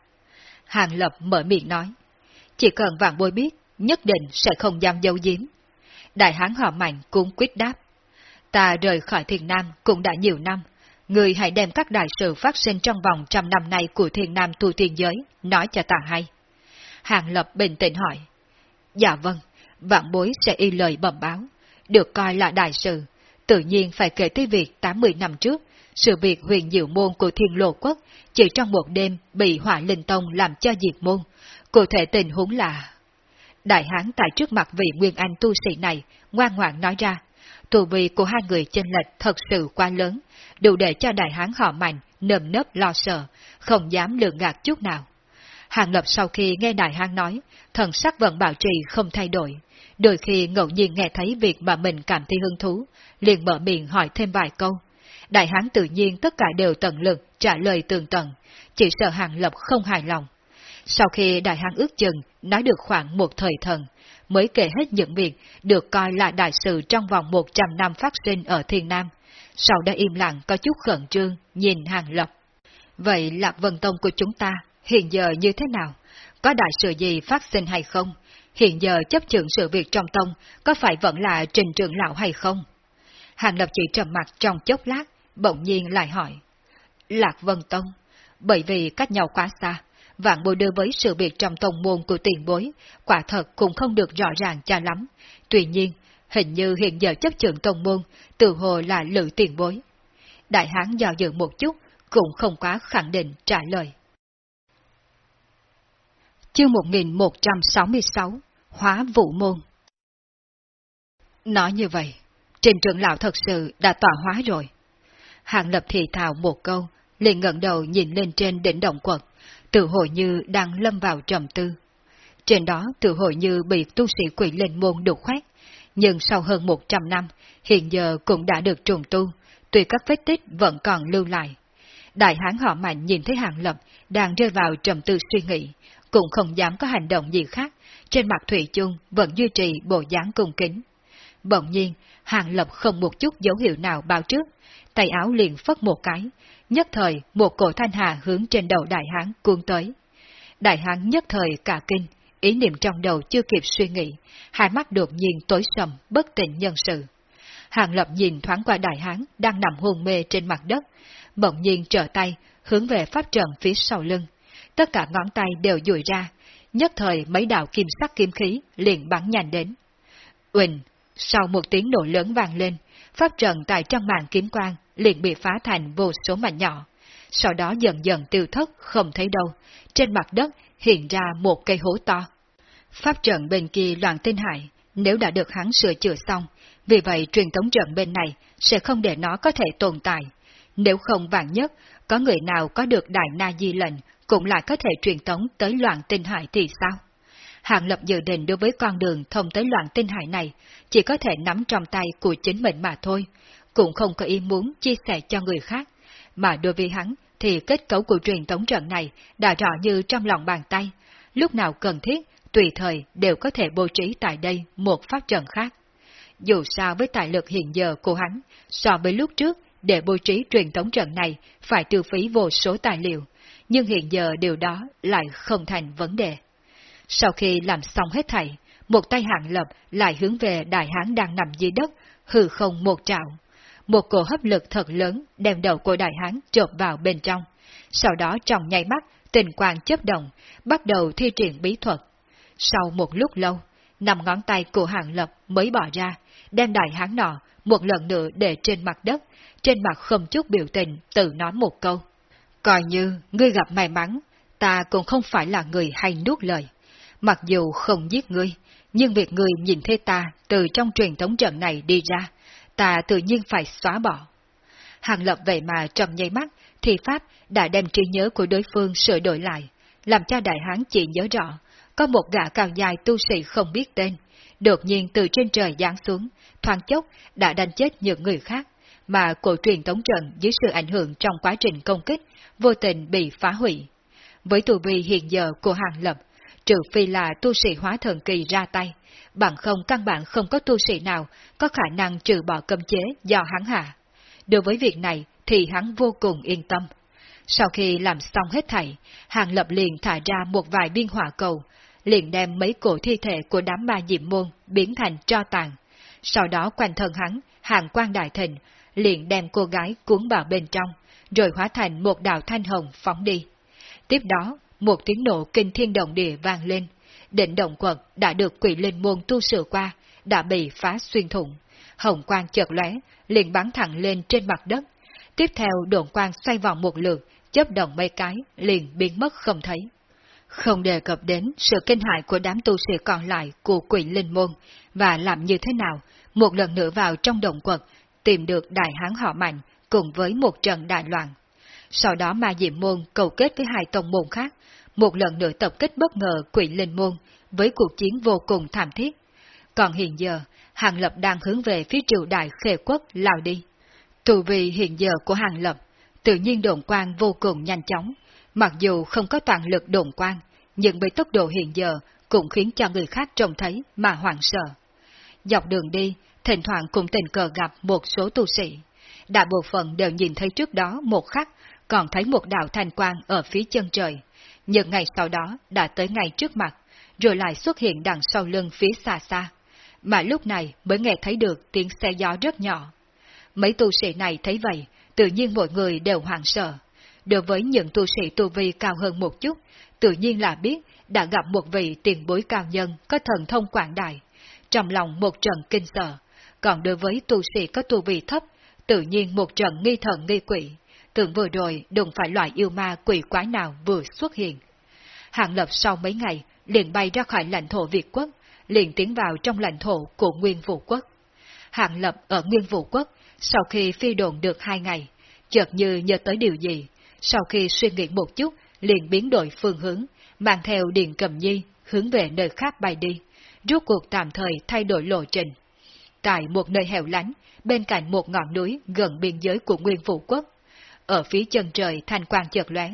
A: Hàng Lập mở miệng nói, chỉ cần vạn bối biết, nhất định sẽ không dám dâu giếm. Đại hán họ mạnh cũng quyết đáp. Ta rời khỏi thiền nam cũng đã nhiều năm, người hãy đem các đại sự phát sinh trong vòng trăm năm nay của thiền nam tu tiên giới, nói cho ta hay. Hàng Lập bình tĩnh hỏi. Dạ vâng, vạn bối sẽ y lời bẩm báo, được coi là đại sự, tự nhiên phải kể tới việc 80 năm trước, sự việc huyền diệu môn của thiên lộ quốc chỉ trong một đêm bị hỏa linh tông làm cho diệt môn. Cụ thể tình huống là... Đại hán tại trước mặt vị nguyên anh tu sĩ này, ngoan ngoãn nói ra, tù vị của hai người chênh lệch thật sự quá lớn, đủ để cho đại hán họ mạnh, nơm nớp lo sợ, không dám lường gạt chút nào. Hàng Lập sau khi nghe đại hang nói, thần sắc vẫn bảo trì không thay đổi. Đôi khi ngẫu nhiên nghe thấy việc mà mình cảm thấy hứng thú, liền mở miệng hỏi thêm vài câu. Đại hán tự nhiên tất cả đều tận lực trả lời tường tận, chỉ sợ Hàng Lập không hài lòng. Sau khi đại hán ước chừng nói được khoảng một thời thần, mới kể hết những việc được coi là đại sự trong vòng 100 năm phát sinh ở Thiên Nam. Sau đó im lặng có chút khẩn trương, nhìn Hàng Lập. Vậy Lạc Vân Tông của chúng ta hiện giờ như thế nào? Có đại sự gì phát sinh hay không? Hiện giờ chấp trưởng sự việc trong tông có phải vẫn là trình trưởng lão hay không? Hàng Lập chỉ trầm mặt trong chốc lát, bỗng nhiên lại hỏi. Lạc Vân Tông, bởi vì cách nhau quá xa, vạn bối đưa với sự việc trong tông môn của tiền bối, quả thật cũng không được rõ ràng cho lắm. Tuy nhiên, hình như hiện giờ chấp trưởng tông môn, từ hồ là lự tiền bối. Đại hán do dự một chút, cũng không quá khẳng định trả lời. Chương 1166 Hóa Vũ Môn Nói như vậy, trình trưởng lão thật sự đã tỏa hóa rồi. Hàng lập thì thào một câu, liền ngẩng đầu nhìn lên trên đỉnh động quật, tự hội như đang lâm vào trầm tư. Trên đó tự hội như bị tu sĩ quỷ linh môn đục khoét, nhưng sau hơn 100 năm, hiện giờ cũng đã được trùng tu, tuy các vết tích vẫn còn lưu lại. Đại hán họ mạnh nhìn thấy hàng lập đang rơi vào trầm tư suy nghĩ, cũng không dám có hành động gì khác, trên mặt Thủy chung vẫn duy trì bộ dáng cung kính. Bỗng nhiên, hàng lập không một chút dấu hiệu nào báo trước, tay áo liền phất một cái, nhất thời một cổ thanh hà hướng trên đầu đại hán cuốn tới. Đại hán nhất thời cả kinh, ý niệm trong đầu chưa kịp suy nghĩ, hai mắt đột nhiên tối sầm, bất tỉnh nhân sự. Hàng lập nhìn thoáng qua đại hán đang nằm hôn mê trên mặt đất, bỗng nhiên trở tay, hướng về pháp trận phía sau lưng. Tất cả ngón tay đều duỗi ra, nhất thời mấy đạo kim sắc kim khí liền bắn nhanh đến. Uỳnh, sau một tiếng nổ lớn vang lên, pháp trận tại trong màn kiếm quang liền bị phá thành vô số mảnh nhỏ. Sau đó dần dần tiêu thất không thấy đâu, trên mặt đất hiện ra một cây hố to. Pháp trận bên kia loạn tinh hại, nếu đã được hắn sửa chữa xong, vì vậy truyền thống trận bên này sẽ không để nó có thể tồn tại. Nếu không vạn nhất, có người nào có được đại na di lệnh cũng lại có thể truyền tống tới loạn tinh hải thì sao? Hạng lập dự định đối với con đường thông tới loạn tinh hải này, chỉ có thể nắm trong tay của chính mình mà thôi, cũng không có ý muốn chia sẻ cho người khác, mà đối với hắn thì kết cấu của truyền tống trận này đã rõ như trong lòng bàn tay, lúc nào cần thiết, tùy thời đều có thể bố trí tại đây một pháp trận khác. Dù sao với tài lực hiện giờ của hắn, so với lúc trước, để bố trí truyền tống trận này phải tiêu phí vô số tài liệu, nhưng hiện giờ điều đó lại không thành vấn đề. Sau khi làm xong hết thảy, một tay hạng lập lại hướng về đại hán đang nằm dưới đất, hư không một trạo. Một cổ hấp lực thật lớn đem đầu của đại hán chộp vào bên trong. Sau đó trong nháy mắt, tình quang chấp động, bắt đầu thi triển bí thuật. Sau một lúc lâu, nằm ngón tay của hạng lập mới bỏ ra, đem đại hán nọ một lần nữa để trên mặt đất, trên mặt không chút biểu tình tự nói một câu. Coi như ngươi gặp may mắn, ta cũng không phải là người hay nuốt lời. Mặc dù không giết ngươi, nhưng việc ngươi nhìn thấy ta từ trong truyền thống trận này đi ra, ta tự nhiên phải xóa bỏ. Hàng lập vậy mà trong nháy mắt, thì Pháp đã đem trí nhớ của đối phương sửa đổi lại, làm cho đại hán chỉ nhớ rõ, có một gã cao dài tu sĩ không biết tên, đột nhiên từ trên trời giáng xuống, thoáng chốc đã đánh chết những người khác, mà cổ truyền tống trận dưới sự ảnh hưởng trong quá trình công kích, vô tình bị phá hủy. với tù vi hiện giờ của Hàng Lập, trừ phi là tu sĩ hóa thần kỳ ra tay, bằng không căn bản không có tu sĩ nào có khả năng trừ bỏ cấm chế do hắn hạ. Đối với việc này thì hắn vô cùng yên tâm. Sau khi làm xong hết thảy, Hàng Lập liền thả ra một vài biên hỏa cầu, liền đem mấy cổ thi thể của đám ma diệm môn biến thành tro tàn. Sau đó quanh thân hắn, hàng quan đại thịnh, liền đem cô gái cuốn vào bên trong, rồi hóa thành một đạo thanh hồng phóng đi. Tiếp đó, một tiếng nổ kinh thiên động địa vang lên, định động quật đã được quỷ linh môn tu sửa qua, đã bị phá xuyên thủng. Hồng quang chợt lóe, liền bắn thẳng lên trên mặt đất. Tiếp theo độn quang xoay vòng một lượt, chớp động mấy cái, liền biến mất không thấy. Không đề cập đến sự kinh hại của đám tu sĩ còn lại của quỷ linh môn, và làm như thế nào, một lần nữa vào trong động quật, tìm được đại hán họ mạnh, cùng với một trận đại loạn. Sau đó ma diệm môn cầu kết với hai tông môn khác, một lần nữa tập kích bất ngờ quỷ linh môn, với cuộc chiến vô cùng thảm thiết. Còn hiện giờ, Hàng Lập đang hướng về phía triều đại khê quốc Lào đi. Tù vì hiện giờ của Hàng Lập, tự nhiên đồn quang vô cùng nhanh chóng, mặc dù không có toàn lực đồn quang, nhưng với tốc độ hiện giờ cũng khiến cho người khác trông thấy mà hoảng sợ. Dọc đường đi, thỉnh thoảng cũng tình cờ gặp một số tu sĩ. Đại bộ phận đều nhìn thấy trước đó một khắc, còn thấy một đạo thanh quang ở phía chân trời. Nhưng ngày sau đó đã tới ngay trước mặt, rồi lại xuất hiện đằng sau lưng phía xa xa. Mà lúc này mới nghe thấy được tiếng xe gió rất nhỏ. Mấy tu sĩ này thấy vậy, tự nhiên mọi người đều hoảng sợ. Đối với những tu sĩ tu vi cao hơn một chút, tự nhiên là biết đã gặp một vị tiền bối cao nhân có thần thông quảng đại. Trong lòng một trận kinh sợ, còn đối với tu sĩ có tu vi thấp, tự nhiên một trận nghi thần nghi quỷ, tưởng vừa rồi đừng phải loại yêu ma quỷ quái nào vừa xuất hiện. Hạng lập sau mấy ngày, liền bay ra khỏi lãnh thổ Việt quốc, liền tiến vào trong lãnh thổ của Nguyên Vũ quốc. Hạng lập ở Nguyên Vũ quốc, sau khi phi đồn được hai ngày, chợt như nhớ tới điều gì, sau khi suy nghĩ một chút, liền biến đổi phương hướng, mang theo Điền Cầm Nhi, hướng về nơi khác bay đi, rút cuộc tạm thời thay đổi lộ trình. Tại một nơi hẻo lánh, bên cạnh một ngọn núi gần biên giới của Nguyên Vũ Quốc, ở phía chân trời thanh quang chợt lóe,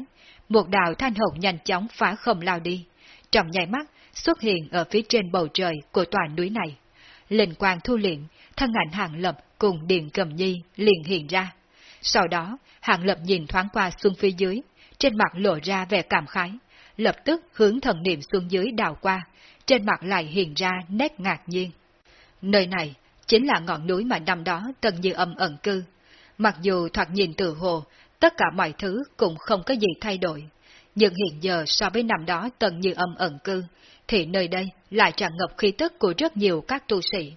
A: một đạo thanh hồng nhanh chóng phá không lao đi, trong nháy mắt xuất hiện ở phía trên bầu trời của tòa núi này. Linh quang thu liệm, thân ảnh hàng lập cùng Điền Cầm Nhi liền hiện ra. Sau đó, hàng lập nhìn thoáng qua xuống phía dưới, trên mặt lộ ra vẻ cảm khái, lập tức hướng thần niệm xuống dưới đào qua, trên mặt lại hiện ra nét ngạc nhiên. Nơi này chính là ngọn núi mà năm đó Tần Như Âm ẩn cư. Mặc dù thoạt nhìn từ hồ, tất cả mọi thứ cũng không có gì thay đổi. Nhưng hiện giờ so với năm đó Tần Như Âm ẩn cư, thì nơi đây lại tràn ngập khí tức của rất nhiều các tu sĩ.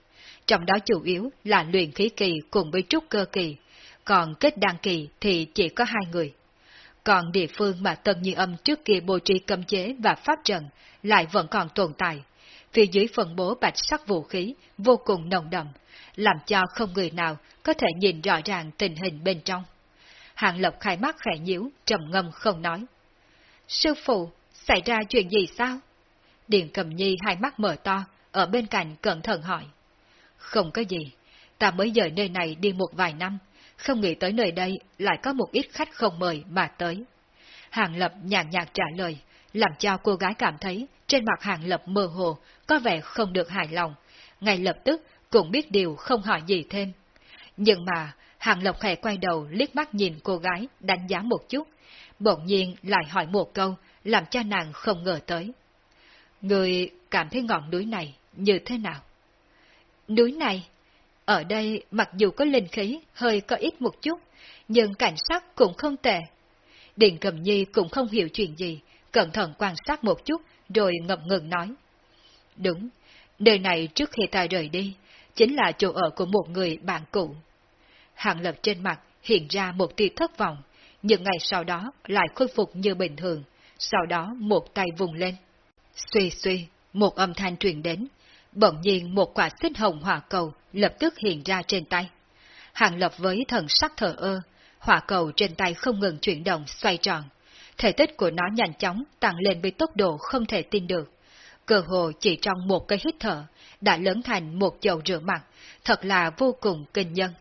A: Trong đó chủ yếu là luyện khí kỳ cùng với trúc cơ kỳ, còn kết đăng kỳ thì chỉ có hai người. Còn địa phương mà Tân Như Âm trước kia bố trí cấm chế và pháp trận lại vẫn còn tồn tại. Phía dưới phân bố bạch sắc vũ khí vô cùng nồng đậm, làm cho không người nào có thể nhìn rõ ràng tình hình bên trong. Hàng Lộc khai mắt khẽ nhíu, trầm ngâm không nói. Sư phụ, xảy ra chuyện gì sao? Điền cầm nhi hai mắt mở to, ở bên cạnh cẩn thận hỏi. Không có gì, ta mới rời nơi này đi một vài năm, không nghĩ tới nơi đây lại có một ít khách không mời mà tới. Hàng Lập nhàn nhạt trả lời, làm cho cô gái cảm thấy trên mặt Hàng Lập mơ hồ, có vẻ không được hài lòng, ngay lập tức cũng biết điều không hỏi gì thêm. Nhưng mà, Hàng Lập khẽ quay đầu liếc mắt nhìn cô gái, đánh giá một chút, bỗng nhiên lại hỏi một câu, làm cho nàng không ngờ tới. Người cảm thấy ngọn núi này như thế nào? Núi này, ở đây mặc dù có linh khí hơi có ít một chút, nhưng cảnh sắc cũng không tệ. Điện Cầm Nhi cũng không hiểu chuyện gì, cẩn thận quan sát một chút rồi ngập ngừng nói. Đúng, nơi này trước khi ta rời đi, chính là chỗ ở của một người bạn cũ. Hàng lập trên mặt hiện ra một tia thất vọng, nhưng ngày sau đó lại khôi phục như bình thường, sau đó một tay vùng lên. Xuy suy, một âm thanh truyền đến, bỗng nhiên một quả xích hồng hỏa cầu lập tức hiện ra trên tay. Hàng lập với thần sắc thờ ơ, hỏa cầu trên tay không ngừng chuyển động xoay tròn. Thể tích của nó nhanh chóng tăng lên với tốc độ không thể tin được. Cơ hồ chỉ trong một cái hít thở, đã lớn thành một chậu rửa mặt, thật là vô cùng kinh nhân.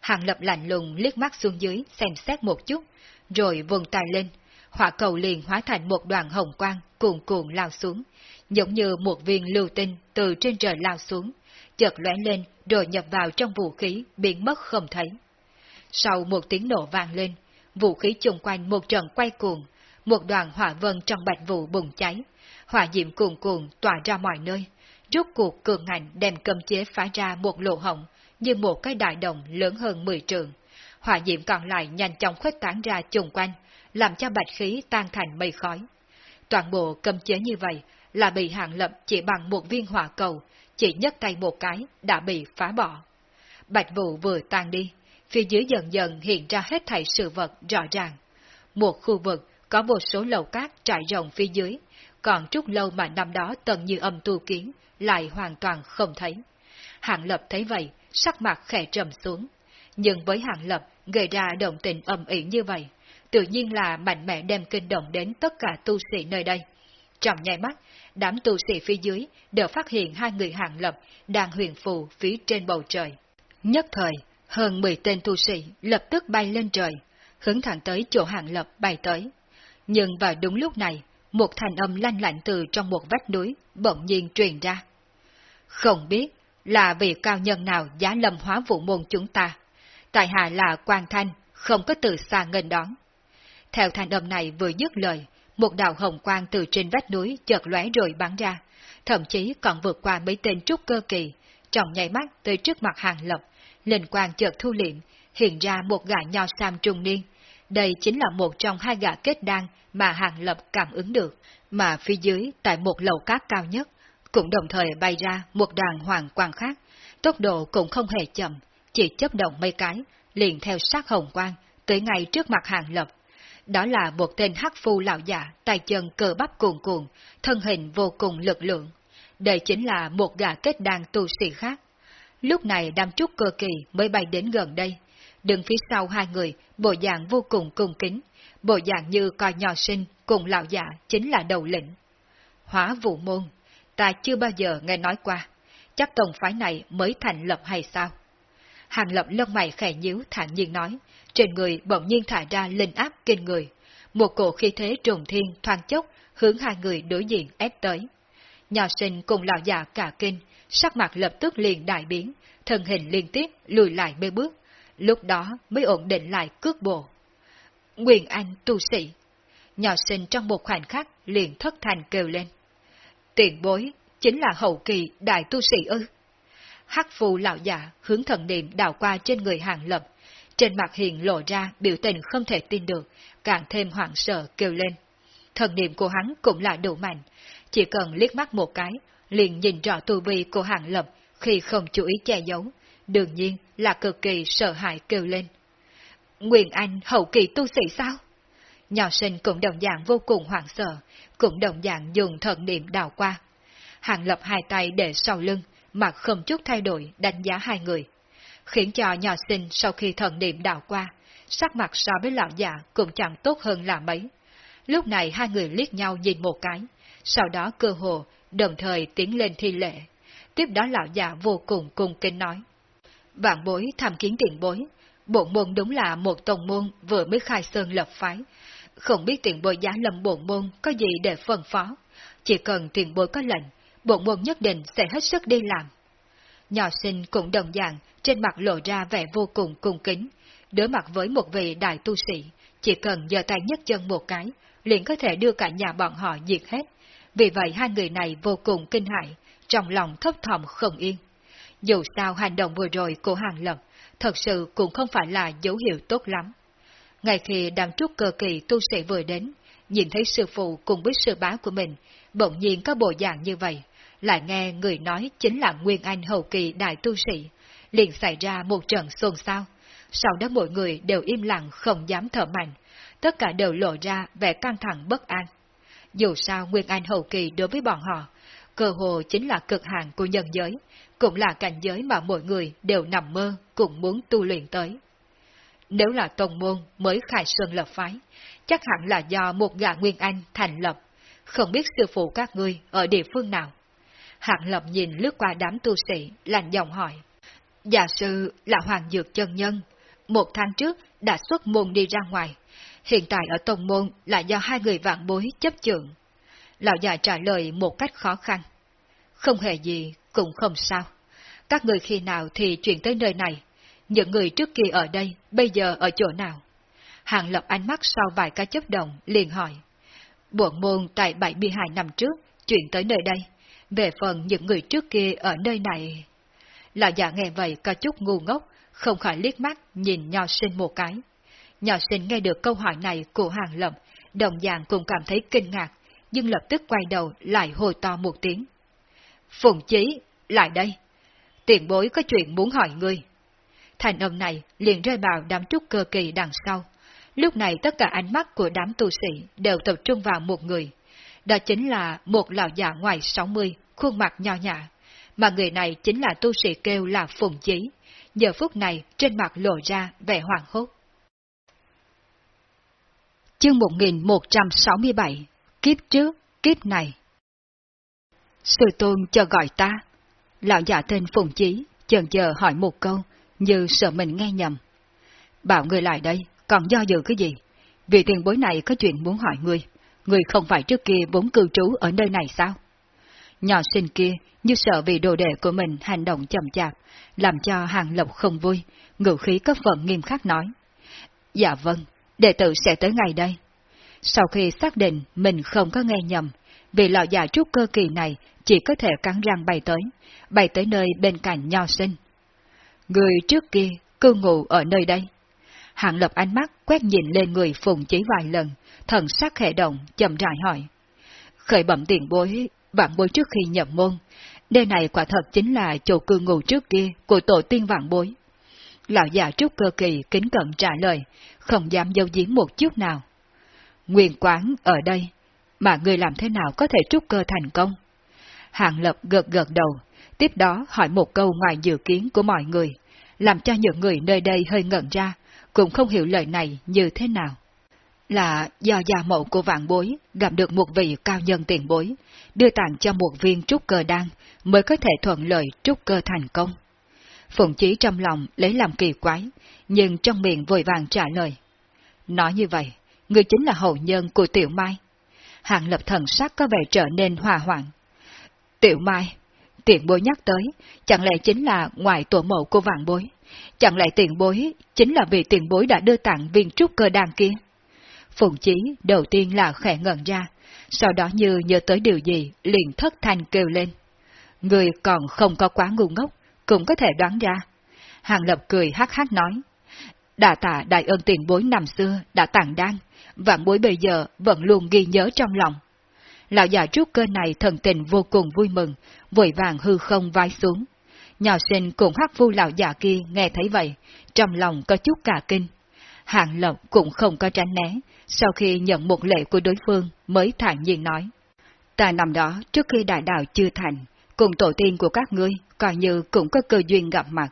A: Hàng lập lạnh lùng liếc mắt xuống dưới xem xét một chút, rồi vùng tay lên, hỏa cầu liền hóa thành một đoàn hồng quang cuồn cuộn lao xuống, giống như một viên lưu tinh từ trên trời lao xuống, chợt lóe lên rồi nhập vào trong vũ khí biến mất không thấy. Sau một tiếng nổ vang lên, vũ khí chung quanh một trận quay cuồng, một đoàn hỏa vân trong bạch vụ bùng cháy, hỏa diệm cuồn cuồn tỏa ra mọi nơi, rút cuộc cường ngạnh đem cầm chế phá ra một lỗ hổng, như một cái đại đồng lớn hơn 10 trường. Hỏa diệm còn lại nhanh chóng khuếch tán ra chung quanh, làm cho bạch khí tan thành mây khói. Toàn bộ cầm chế như vậy là bị hạng lập chỉ bằng một viên hỏa cầu, chỉ nhấc tay một cái đã bị phá bỏ. Bạch vụ vừa tan đi, phía dưới dần dần hiện ra hết thảy sự vật rõ ràng. Một khu vực có một số lầu cát trải rộng phía dưới, còn chút lâu mà năm đó tần như âm tu kiến, lại hoàn toàn không thấy. Hạng lập thấy vậy, sắc mặt khẽ trầm xuống. Nhưng với hạng lập gây ra động tình âm ỉ như vậy, tự nhiên là mạnh mẽ đem kinh động đến tất cả tu sĩ nơi đây. Trong nháy mắt, đám tu sĩ phía dưới đều phát hiện hai người hạng lập đang huyền phù phía trên bầu trời. Nhất thời, hơn 10 tên tu sĩ lập tức bay lên trời, hướng thẳng tới chỗ hạng lập bay tới. Nhưng vào đúng lúc này, một thành âm lanh lạnh từ trong một vách núi bỗng nhiên truyền ra. Không biết là vị cao nhân nào giá lâm hóa vụ môn chúng ta. Tại hạ là Quang Thanh, không có từ xa nghênh đón. Theo thành âm này vừa dứt lời, một đạo hồng quang từ trên vách núi chợt lóe rồi bắn ra, thậm chí còn vượt qua mấy tên trúc cơ kỳ, trong nháy mắt tới trước mặt hàng lập, linh quang chợt thu liệm, hiện ra một gã nho sam trung niên. Đây chính là một trong hai gã kết đan mà hàng lập cảm ứng được, mà phía dưới tại một lầu cát cao nhất, cũng đồng thời bay ra một đoàn hoàng quang khác, tốc độ cũng không hề chậm, chỉ chấp động mấy cái, liền theo sát hồng quang, tới ngay trước mặt hàng lập. Đó là một tên hắc phu lão giả, tay chân cờ bắp cuồn cuộn, thân hình vô cùng lực lượng. Đây chính là một gã kết đan tu sĩ khác. Lúc này đam trúc cơ kỳ mới bay đến gần đây. Đứng phía sau hai người, bộ dạng vô cùng cung kính, bộ dạng như coi nhỏ sinh cùng lão giả chính là đầu lĩnh. Hóa vụ môn, ta chưa bao giờ nghe nói qua, chắc tổng phái này mới thành lập hay sao? Hàng lập lông mày khẽ nhíu thản nhiên nói, trên người bỗng nhiên thả ra linh áp kinh người. Một cổ khí thế trùng thiên thoang chốc hướng hai người đối diện ép tới. Nhà sinh cùng lão già cả kinh, sắc mặt lập tức liền đại biến, thân hình liên tiếp lùi lại mấy bước, lúc đó mới ổn định lại cước bộ. Nguyên Anh tu sĩ. Nhỏ sinh trong một khoảnh khắc liền thất thành kêu lên. Tiền bối, chính là hậu kỳ đại tu sĩ ư. Hắc phù lão giả hướng thần niệm đào qua trên người hàng lập, trên mặt hiện lộ ra biểu tình không thể tin được, càng thêm hoảng sợ kêu lên. Thần niệm của hắn cũng là đủ mạnh, chỉ cần liếc mắt một cái, liền nhìn rõ tu vi của hàng lập khi không chú ý che giấu, đương nhiên là cực kỳ sợ hãi kêu lên. Nguyên Anh hậu kỳ tu sĩ sao? Nhỏ sinh cũng đồng dạng vô cùng hoảng sợ, cũng đồng dạng dùng thần niệm đào qua. Hàng lập hai tay để sau lưng, mặt không chút thay đổi đánh giá hai người. Khiến cho nhỏ sinh sau khi thần niệm đào qua, sắc mặt so với lão già cũng chẳng tốt hơn là mấy. Lúc này hai người liếc nhau nhìn một cái, sau đó cơ hồ đồng thời tiến lên thi lễ. Tiếp đó lão già vô cùng cung kính nói. Vạn bối tham kiến tiền bối, Bổn môn đúng là một tổng môn vừa mới khai sơn lập phái. Không biết tiền bối giá lâm bổn môn có gì để phân phó. Chỉ cần tiền bối có lệnh, bổn môn nhất định sẽ hết sức đi làm. Nhỏ sinh cũng đồng dạng, trên mặt lộ ra vẻ vô cùng cung kính. Đối mặt với một vị đại tu sĩ, chỉ cần giơ tay nhấc chân một cái, liền có thể đưa cả nhà bọn họ diệt hết. Vì vậy hai người này vô cùng kinh hại, trong lòng thấp thỏm không yên. Dù sao hành động vừa rồi của Hàng Lập thật sự cũng không phải là dấu hiệu tốt lắm. Ngay khi đám trúc cơ kỳ tu sĩ vừa đến, nhìn thấy sư phụ cùng với sư bá của mình, bỗng nhiên có bộ dạng như vậy, lại nghe người nói chính là Nguyên Anh hậu kỳ đại tu sĩ, liền xảy ra một trận xôn xao. Sau đó mọi người đều im lặng không dám thở mạnh, tất cả đều lộ ra vẻ căng thẳng bất an. Dù sao Nguyên Anh hậu kỳ đối với bọn họ, cơ hồ chính là cực hạn của nhân giới, cũng là cảnh giới mà mọi người đều nằm mơ cũng muốn tu luyện tới. Nếu là tông môn mới khai sơn lập phái, chắc hẳn là do một gã Nguyên Anh thành lập, không biết sư phụ các ngươi ở địa phương nào. Hạng Lập nhìn lướt qua đám tu sĩ, lành giọng hỏi. Giả sư là Hoàng Dược Chân Nhân, một tháng trước đã xuất môn đi ra ngoài, hiện tại ở Tông Môn là do hai người vạn bối chấp trưởng. Lão già trả lời một cách khó khăn. Không hề gì, cũng không sao. Các người khi nào thì chuyển tới nơi này, những người trước kia ở đây, bây giờ ở chỗ nào? Hàng lập ánh mắt sau vài cái chấp động, liền hỏi. Bộn môn tại 72 năm trước, chuyển tới nơi đây. Về phần những người trước kia ở nơi này... Lão già nghe vậy có chút ngu ngốc, không khỏi liếc mắt nhìn nho sinh một cái nhỏ sinh nghe được câu hỏi này của hàng lập, đồng dạng cũng cảm thấy kinh ngạc, nhưng lập tức quay đầu lại hồi to một tiếng. Phùng Chí, lại đây. Tiền bối có chuyện muốn hỏi ngươi. Thành âm này liền rơi vào đám trúc cơ kỳ đằng sau. Lúc này tất cả ánh mắt của đám tu sĩ đều tập trung vào một người. Đó chính là một lão già ngoài 60, khuôn mặt nho nhã. Mà người này chính là tu sĩ kêu là Phùng Chí. Giờ phút này trên mặt lộ ra vẻ hoàng hốt. Chương 1167 Kiếp trước, kiếp này Sư tôn cho gọi ta. Lão già tên Phùng Chí, chần chờ hỏi một câu, như sợ mình nghe nhầm. Bảo người lại đây, còn do dự cái gì? Vì tiền bối này có chuyện muốn hỏi người người không phải trước kia vốn cư trú ở nơi này sao? Nhỏ sinh kia như sợ vì đồ đệ của mình hành động chậm chạp, làm cho hàng lộc không vui, ngự khí cấp phận nghiêm khắc nói. Dạ vâng, đệ tử sẽ tới ngày đây. Sau khi xác định mình không có nghe nhầm, vì lão già dạ trúc cơ kỳ này chỉ có thể cắn răng bay tới, bay tới nơi bên cạnh nho sinh. Người trước kia cư ngụ ở nơi đây. Hạng lập ánh mắt quét nhìn lên người phùng chỉ vài lần, thần sắc khẽ động, chậm rãi hỏi. Khởi bẩm tiền bối, vạn bối trước khi nhập môn, nơi này quả thật chính là chỗ cư ngụ trước kia của tổ tiên vạn bối. Lão già dạ trúc cơ kỳ kính cận trả lời, không dám dâu giếm một chút nào. Nguyên quán ở đây, mà người làm thế nào có thể trúc cơ thành công? Hạng lập gật gật đầu, tiếp đó hỏi một câu ngoài dự kiến của mọi người, làm cho những người nơi đây hơi ngẩn ra, cũng không hiểu lời này như thế nào. Là do gia mẫu của vạn bối gặp được một vị cao nhân tiền bối, đưa tặng cho một viên trúc cơ đan mới có thể thuận lợi trúc cơ thành công. Phụng chí trong lòng lấy làm kỳ quái, nhưng trong miệng vội vàng trả lời. Nói như vậy, người chính là hậu nhân của Tiểu Mai. Hạng lập thần sắc có vẻ trở nên hòa hoạn. Tiểu Mai, tiện bối nhắc tới, chẳng lẽ chính là ngoại tổ mẫu của vạn bối? Chẳng lẽ tiền bối chính là vì tiền bối đã đưa tặng viên trúc cơ đan kia? Phùng Chí đầu tiên là khẽ ngẩn ra, sau đó như nhớ tới điều gì, liền thất thanh kêu lên. Người còn không có quá ngu ngốc, cũng có thể đoán ra. Hàng Lập cười hắc hắc nói, Đà tạ đại ơn tiền bối năm xưa đã tàng đan, vạn bối bây giờ vẫn luôn ghi nhớ trong lòng. Lão già trúc cơ này thần tình vô cùng vui mừng, vội vàng hư không vai xuống. Nhỏ sinh cũng hắc vu lão già kia nghe thấy vậy, trong lòng có chút cả kinh. Hạng Lộc cũng không có tránh né, sau khi nhận một lệ của đối phương mới thản nhiên nói. Ta năm đó, trước khi đại đạo chưa thành, cùng tổ tiên của các ngươi, coi như cũng có cơ duyên gặp mặt.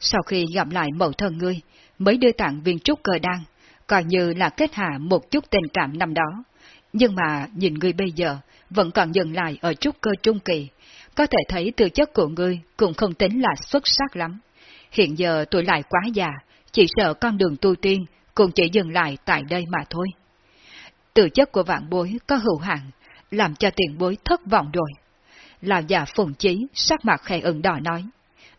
A: Sau khi gặp lại mẫu thân ngươi, mới đưa tặng viên trúc cơ đan, coi như là kết hạ một chút tình cảm năm đó. Nhưng mà nhìn ngươi bây giờ, vẫn còn dừng lại ở trúc cơ trung kỳ, có thể thấy tư chất của ngươi cũng không tính là xuất sắc lắm. Hiện giờ tuổi lại quá già, chỉ sợ con đường tu tiên cũng chỉ dừng lại tại đây mà thôi. Tư chất của vạn bối có hữu hạn, làm cho tiền bối thất vọng rồi. Lão già phùng chí, sắc mặt khẽ ửng đỏ nói.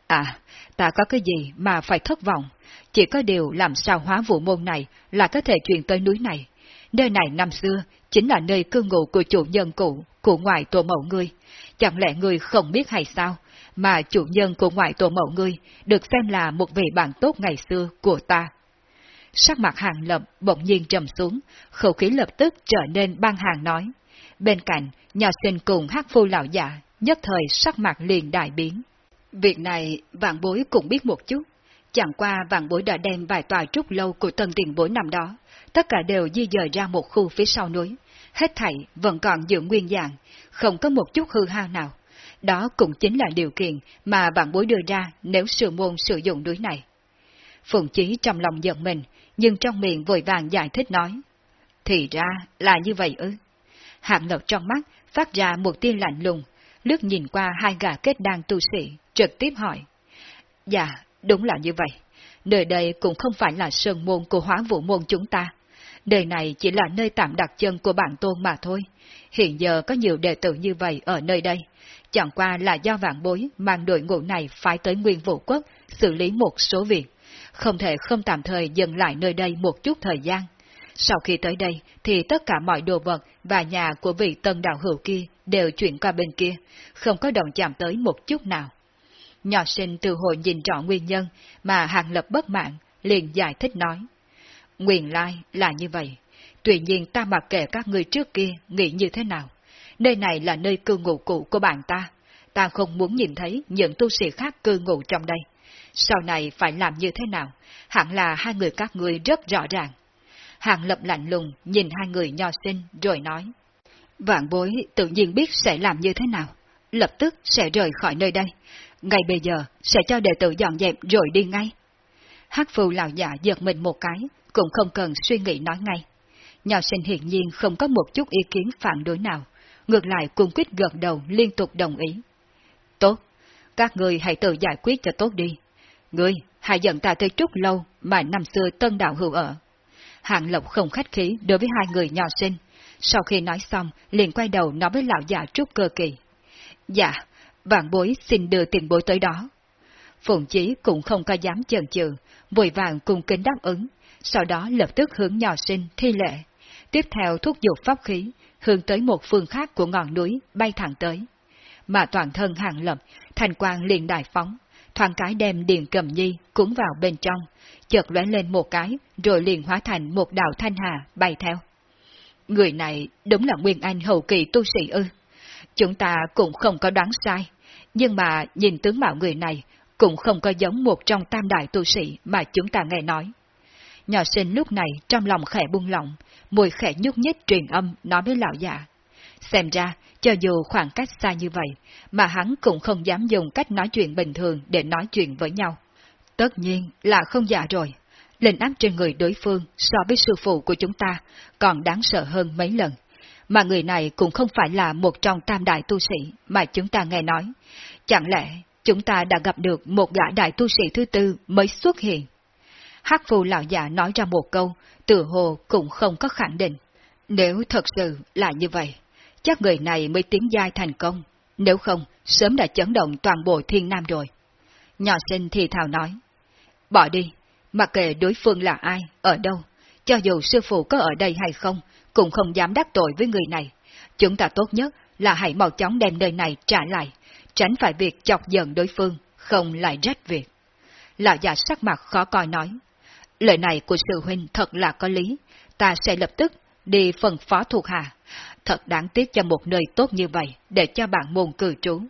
A: À, ta có cái gì mà phải thất vọng, chỉ có điều làm sao hóa vụ môn này là có thể truyền tới núi này. Nơi này năm xưa chính là nơi cư ngụ của chủ nhân cũ, của ngoại tổ mẫu ngươi. Chẳng lẽ ngươi không biết hay sao, mà chủ nhân của ngoại tổ mẫu ngươi được xem là một vị bạn tốt ngày xưa của ta. Sắc mặt hàng lập bỗng nhiên trầm xuống, khẩu khí lập tức trở nên băng hàng nói. Bên cạnh, nhà sinh cùng hát phu lão giả, nhất thời sắc mặt liền đại biến. Việc này vạn bối cũng biết một chút, chẳng qua vạn bối đã đem vài tòa trúc lâu của tân tiền bối năm đó, tất cả đều di dời ra một khu phía sau núi, hết thảy vẫn còn giữ nguyên dạng, không có một chút hư hao nào. Đó cũng chính là điều kiện mà vạn bối đưa ra nếu sư môn sử dụng núi này. Phùng Chí trong lòng giận mình, nhưng trong miệng vội vàng giải thích nói. Thì ra là như vậy ư. Hạng lộc trong mắt phát ra một tia lạnh lùng, lướt nhìn qua hai gà kết đan tu sĩ, trực tiếp hỏi. Dạ, đúng là như vậy. Nơi đây cũng không phải là sơn môn của hóa vũ môn chúng ta. Đời này chỉ là nơi tạm đặt chân của bản tôn mà thôi. Hiện giờ có nhiều đệ tử như vậy ở nơi đây. Chẳng qua là do vạn bối mang đội ngũ này phải tới nguyên vũ quốc xử lý một số việc. Không thể không tạm thời dừng lại nơi đây một chút thời gian. Sau khi tới đây thì tất cả mọi đồ vật và nhà của vị tân đạo hữu kia đều chuyển qua bên kia, không có động chạm tới một chút nào. Nhỏ sinh từ hồi nhìn rõ nguyên nhân mà hàng lập bất mạng, liền giải thích nói. Nguyên lai là như vậy, tuy nhiên ta mặc kệ các người trước kia nghĩ như thế nào. Nơi này là nơi cư ngụ cũ của bạn ta, ta không muốn nhìn thấy những tu sĩ khác cư ngụ trong đây. Sau này phải làm như thế nào, hẳn là hai người các ngươi rất rõ ràng. Hàng lập lạnh lùng nhìn hai người nho sinh rồi nói. Vạn bối tự nhiên biết sẽ làm như thế nào, lập tức sẽ rời khỏi nơi đây. Ngay bây giờ sẽ cho đệ tử dọn dẹp rồi đi ngay. Hắc phù lão giả giật mình một cái, cũng không cần suy nghĩ nói ngay. Nho sinh hiển nhiên không có một chút ý kiến phản đối nào, ngược lại cung quyết gật đầu liên tục đồng ý. Tốt, các người hãy tự giải quyết cho tốt đi. Ngươi, hãy dẫn ta tới trúc lâu mà năm xưa tân đạo hữu ở. Hạng Lộc không khách khí đối với hai người nho sinh. Sau khi nói xong, liền quay đầu nói với lão già trúc cơ kỳ. Dạ, vạn bối xin đưa tiền bối tới đó. Phụng Chí cũng không có dám chần chừ, vội vàng cùng kính đáp ứng, sau đó lập tức hướng nhỏ sinh thi lệ. Tiếp theo thúc giục pháp khí, hướng tới một phương khác của ngọn núi bay thẳng tới. Mà toàn thân hàng lập, thành quang liền đại phóng, thoáng cái đem điện cầm nhi cuốn vào bên trong, chợt lóe lên một cái, rồi liền hóa thành một đạo thanh hà bay theo. Người này đúng là Nguyên Anh hậu kỳ tu sĩ ư. Chúng ta cũng không có đoán sai, nhưng mà nhìn tướng mạo người này cũng không có giống một trong tam đại tu sĩ mà chúng ta nghe nói. Nhỏ sinh lúc này trong lòng khẽ buông lỏng, mùi khẽ nhúc nhích truyền âm nói với lão già. Xem ra, cho dù khoảng cách xa như vậy, mà hắn cũng không dám dùng cách nói chuyện bình thường để nói chuyện với nhau. Tất nhiên là không giả rồi lệnh áp trên người đối phương so với sư phụ của chúng ta còn đáng sợ hơn mấy lần. Mà người này cũng không phải là một trong tam đại tu sĩ mà chúng ta nghe nói. Chẳng lẽ chúng ta đã gặp được một gã đại tu sĩ thứ tư mới xuất hiện? Hắc phù lão già nói ra một câu, tự hồ cũng không có khẳng định. Nếu thật sự là như vậy, chắc người này mới tiến giai thành công, nếu không, sớm đã chấn động toàn bộ thiên nam rồi. Nhỏ sinh thì thào nói, bỏ đi, mặc kệ đối phương là ai, ở đâu, cho dù sư phụ có ở đây hay không, cũng không dám đắc tội với người này. Chúng ta tốt nhất là hãy mau chóng đem nơi này trả lại, tránh phải việc chọc giận đối phương, không lại rách việc. Lão già sắc mặt khó coi nói, lời này của sư huynh thật là có lý, ta sẽ lập tức đi phần phó thuộc hạ. Thật đáng tiếc cho một nơi tốt như vậy để cho bạn môn cư trú.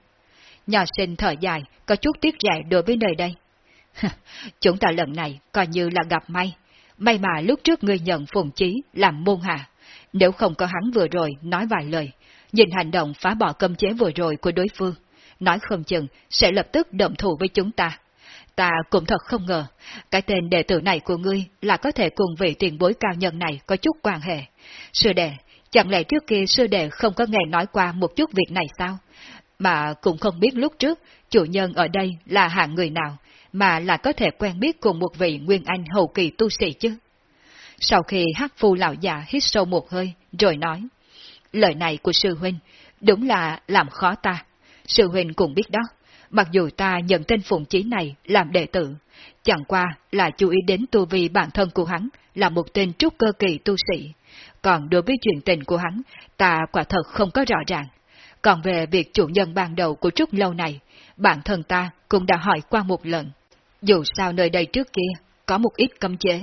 A: Nhà sinh thở dài, có chút tiếc rẻ đối với nơi đây. Chúng ta lần này coi như là gặp may. May mà lúc trước ngươi nhận phùng chí làm môn hạ. Nếu không có hắn vừa rồi nói vài lời, nhìn hành động phá bỏ cơm chế vừa rồi của đối phương, nói không chừng sẽ lập tức động thủ với chúng ta. Ta cũng thật không ngờ, cái tên đệ tử này của ngươi là có thể cùng vị tiền bối cao nhân này có chút quan hệ. Sư đệ, chẳng lẽ trước kia sư đệ không có nghe nói qua một chút việc này sao? Mà cũng không biết lúc trước chủ nhân ở đây là hạng người nào, mà là có thể quen biết cùng một vị Nguyên Anh hậu kỳ tu sĩ chứ. Sau khi hắc phu lão già hít sâu một hơi, rồi nói, lời này của sư huynh đúng là làm khó ta. Sư huynh cũng biết đó, mặc dù ta nhận tên phụng chí này làm đệ tử, chẳng qua là chú ý đến tu vi bản thân của hắn là một tên trúc cơ kỳ tu sĩ. Còn đối với chuyện tình của hắn, ta quả thật không có rõ ràng. Còn về việc chủ nhân ban đầu của trúc lâu này, bản thân ta cũng đã hỏi qua một lần. Dù sao nơi đây trước kia có một ít cấm chế,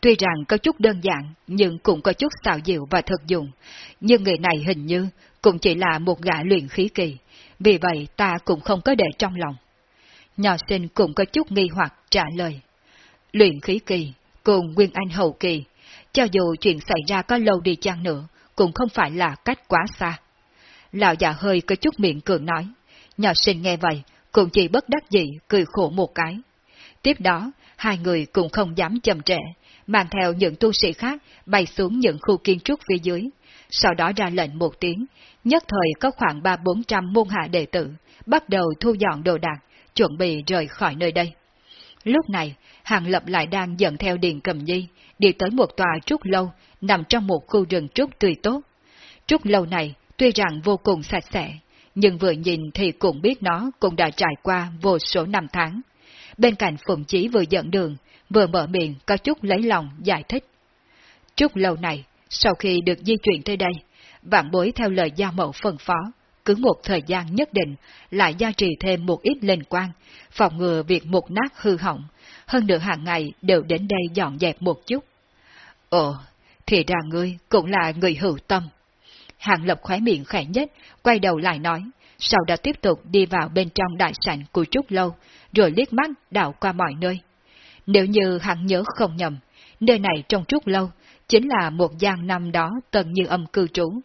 A: tuy rằng có chút đơn giản nhưng cũng có chút xào dịu và thực dụng, nhưng người này hình như cũng chỉ là một gã luyện khí kỳ, vì vậy ta cũng không có để trong lòng. Nhỏ sinh cũng có chút nghi hoặc trả lời. Luyện khí kỳ cùng Nguyên Anh hậu kỳ, cho dù chuyện xảy ra có lâu đi chăng nữa, cũng không phải là cách quá xa. Lão già hơi có chút miệng cường nói, nhỏ sinh nghe vậy, cũng chỉ bất đắc dĩ cười khổ một cái. Tiếp đó, hai người cũng không dám chậm trễ, mang theo những tu sĩ khác bay xuống những khu kiến trúc phía dưới, sau đó ra lệnh một tiếng, nhất thời có khoảng ba bốn trăm môn hạ đệ tử, bắt đầu thu dọn đồ đạc, chuẩn bị rời khỏi nơi đây. Lúc này, Hàng Lập lại đang dẫn theo Điền Cầm Nhi, đi tới một tòa trúc lâu, nằm trong một khu rừng trúc tươi tốt. Trúc lâu này tuy rằng vô cùng sạch sẽ, nhưng vừa nhìn thì cũng biết nó cũng đã trải qua vô số năm tháng. Bên cạnh Phụng Chí vừa dẫn đường, vừa mở miệng có chút lấy lòng giải thích. Trúc lâu này, sau khi được di chuyển tới đây, vạn bối theo lời gia mẫu phân phó, cứ một thời gian nhất định lại gia trì thêm một ít linh quan, phòng ngừa việc một nát hư hỏng, hơn nữa hàng ngày đều đến đây dọn dẹp một chút. Ồ, thì ra ngươi cũng là người hữu tâm. Hàng lập khóe miệng khẽ nhất, quay đầu lại nói, sau đó tiếp tục đi vào bên trong đại sảnh của Trúc Lâu, rồi liếc mắt đảo qua mọi nơi. Nếu như hắn nhớ không nhầm, nơi này trong chút Lâu chính là một gian năm đó tần như âm cư trú.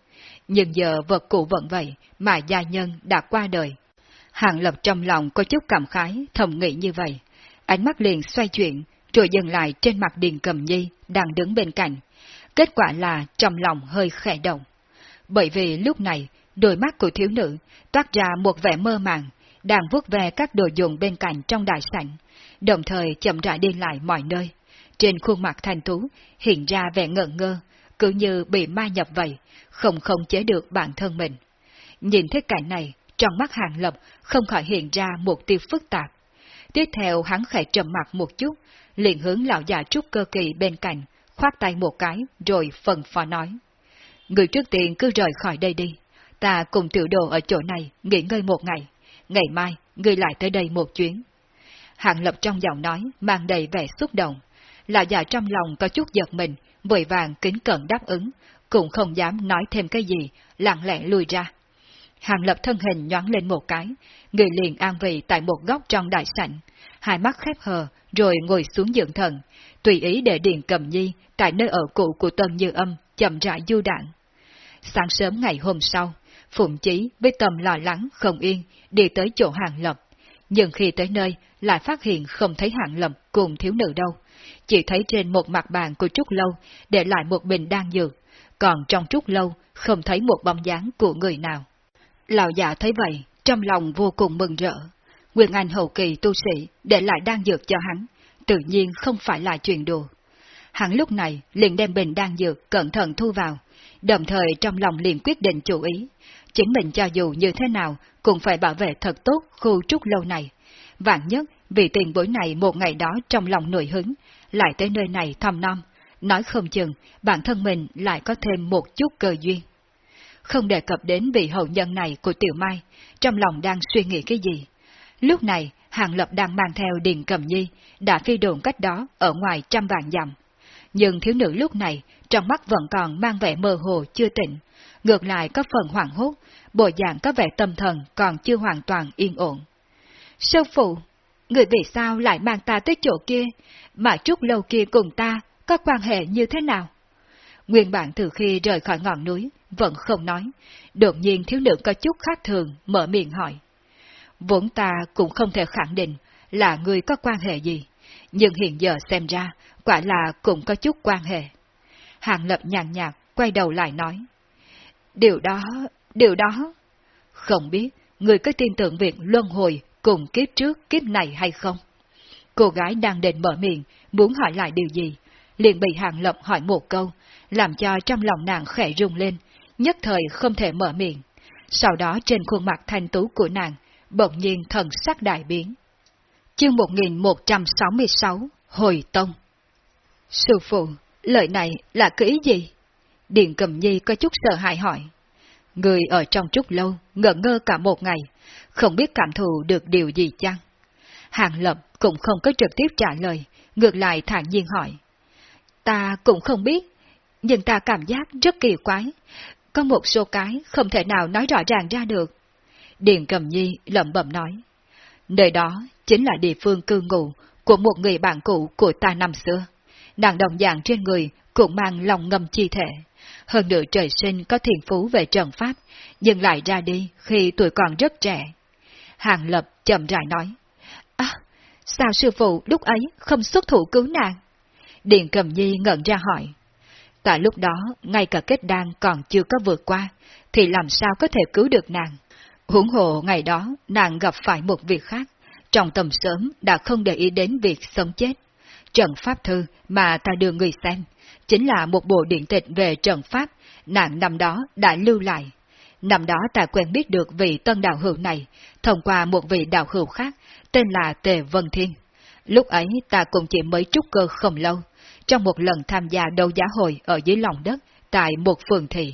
A: Nhưng giờ vật cụ vẫn vậy, mà gia nhân đã qua đời. Hàng lập trong lòng có chút cảm khái, thầm nghĩ như vậy. Ánh mắt liền xoay chuyển, rồi dừng lại trên mặt Điền Cầm Nhi đang đứng bên cạnh. Kết quả là trong lòng hơi khẽ động. Bởi vì lúc này, đôi mắt của thiếu nữ toát ra một vẻ mơ màng, đang vuốt về các đồ dùng bên cạnh trong đại sảnh, đồng thời chậm rãi đi lại mọi nơi. Trên khuôn mặt thanh thú hiện ra vẻ ngợn ngơ, cứ như bị ma nhập vậy, không không chế được bản thân mình. Nhìn thấy cảnh này, trong mắt hàng lập không khỏi hiện ra một tiêu phức tạp. Tiếp theo hắn khẽ trầm mặt một chút, liền hướng lão già trúc cơ kỳ bên cạnh, khoát tay một cái, rồi phần phò nói. Người trước tiên cứ rời khỏi đây đi, ta cùng tiểu đồ ở chỗ này nghỉ ngơi một ngày, ngày mai người lại tới đây một chuyến. Hạng lập trong giọng nói mang đầy vẻ xúc động, lão già trong lòng có chút giật mình, vội vàng kính cẩn đáp ứng, cũng không dám nói thêm cái gì, lặng lẽ lùi ra. Hàng lập thân hình nhoáng lên một cái, người liền an vị tại một góc trong đại sảnh, hai mắt khép hờ, rồi ngồi xuống dưỡng thần, tùy ý để Điền Cầm Nhi tại nơi ở cũ của Tân Như Âm chậm rãi du đạn. Sáng sớm ngày hôm sau, Phụng Chí với tâm lo lắng không yên đi tới chỗ Hàng Lập, nhưng khi tới nơi lại phát hiện không thấy Hàng Lập cùng thiếu nữ đâu, chỉ thấy trên một mặt bàn của Trúc Lâu để lại một bình đan dược, còn trong Trúc Lâu không thấy một bóng dáng của người nào. Lão già thấy vậy, trong lòng vô cùng mừng rỡ. Nguyên Anh hậu kỳ tu sĩ để lại đan dược cho hắn, tự nhiên không phải là chuyện đùa. Hắn lúc này liền đem bình đan dược cẩn thận thu vào, đồng thời trong lòng liền quyết định chủ ý. Chính mình cho dù như thế nào cũng phải bảo vệ thật tốt khu trúc lâu này. Vạn nhất vì tiền bối này một ngày đó trong lòng nổi hứng, lại tới nơi này thăm nom, nói không chừng bản thân mình lại có thêm một chút cơ duyên. Không đề cập đến vị hậu nhân này của Tiểu Mai, trong lòng đang suy nghĩ cái gì. Lúc này, Hàng Lập đang mang theo Điền Cầm Nhi, đã phi đồn cách đó ở ngoài trăm vạn dặm. Nhưng thiếu nữ lúc này, trong mắt vẫn còn mang vẻ mơ hồ chưa tỉnh, ngược lại có phần hoảng hốt, bộ dạng có vẻ tâm thần còn chưa hoàn toàn yên ổn. Sư phụ, người vì sao lại mang ta tới chỗ kia, mà chút lâu kia cùng ta có quan hệ như thế nào? Nguyên bản từ khi rời khỏi ngọn núi, vẫn không nói, đột nhiên thiếu nữ có chút khác thường, mở miệng hỏi. Vốn ta cũng không thể khẳng định là người có quan hệ gì, nhưng hiện giờ xem ra, quả là cũng có chút quan hệ. Hàng lập nhàn nhạt, quay đầu lại nói. Điều đó, điều đó... Không biết, người có tin tưởng việc luân hồi cùng kiếp trước kiếp này hay không? Cô gái đang định mở miệng, muốn hỏi lại điều gì, liền bị Hàng Lập hỏi một câu, làm cho trong lòng nàng khẽ rung lên, nhất thời không thể mở miệng. Sau đó trên khuôn mặt thanh tú của nàng, bỗng nhiên thần sắc đại biến. Chương 1166 Hồi Tông Sư phụ, lời này là cái gì? Điện cầm nhi có chút sợ hãi hỏi. Người ở trong chút lâu, ngỡ ngơ cả một ngày, không biết cảm thụ được điều gì chăng? Hàng Lập cũng không có trực tiếp trả lời, ngược lại thản nhiên hỏi. Ta cũng không biết, nhưng ta cảm giác rất kỳ quái. Có một số cái không thể nào nói rõ ràng ra được. Điền Cầm Nhi lẩm bẩm nói. Nơi đó chính là địa phương cư ngụ của một người bạn cũ của ta năm xưa. Nàng đồng dạng trên người cũng mang lòng ngầm chi thể. Hơn nữa trời sinh có thiền phú về trần pháp, nhưng lại ra đi khi tuổi còn rất trẻ. Hàng Lập chậm rãi nói. À, sao sư phụ lúc ấy không xuất thủ cứu nàng? điện Cầm Nhi ngẩn ra hỏi. Tại lúc đó, ngay cả kết đan còn chưa có vượt qua, thì làm sao có thể cứu được nàng? Huống hồ ngày đó, nàng gặp phải một việc khác, trong tầm sớm đã không để ý đến việc sống chết. trận pháp thư mà ta đưa người xem, chính là một bộ điện tịch về trận pháp, nạn năm đó đã lưu lại. Năm đó ta quen biết được vị tân đạo hữu này, thông qua một vị đạo hữu khác, tên là Tề Vân Thiên. Lúc ấy ta cũng chỉ mới trúc cơ không lâu, trong một lần tham gia đấu giá hội ở dưới lòng đất, tại một phường thị.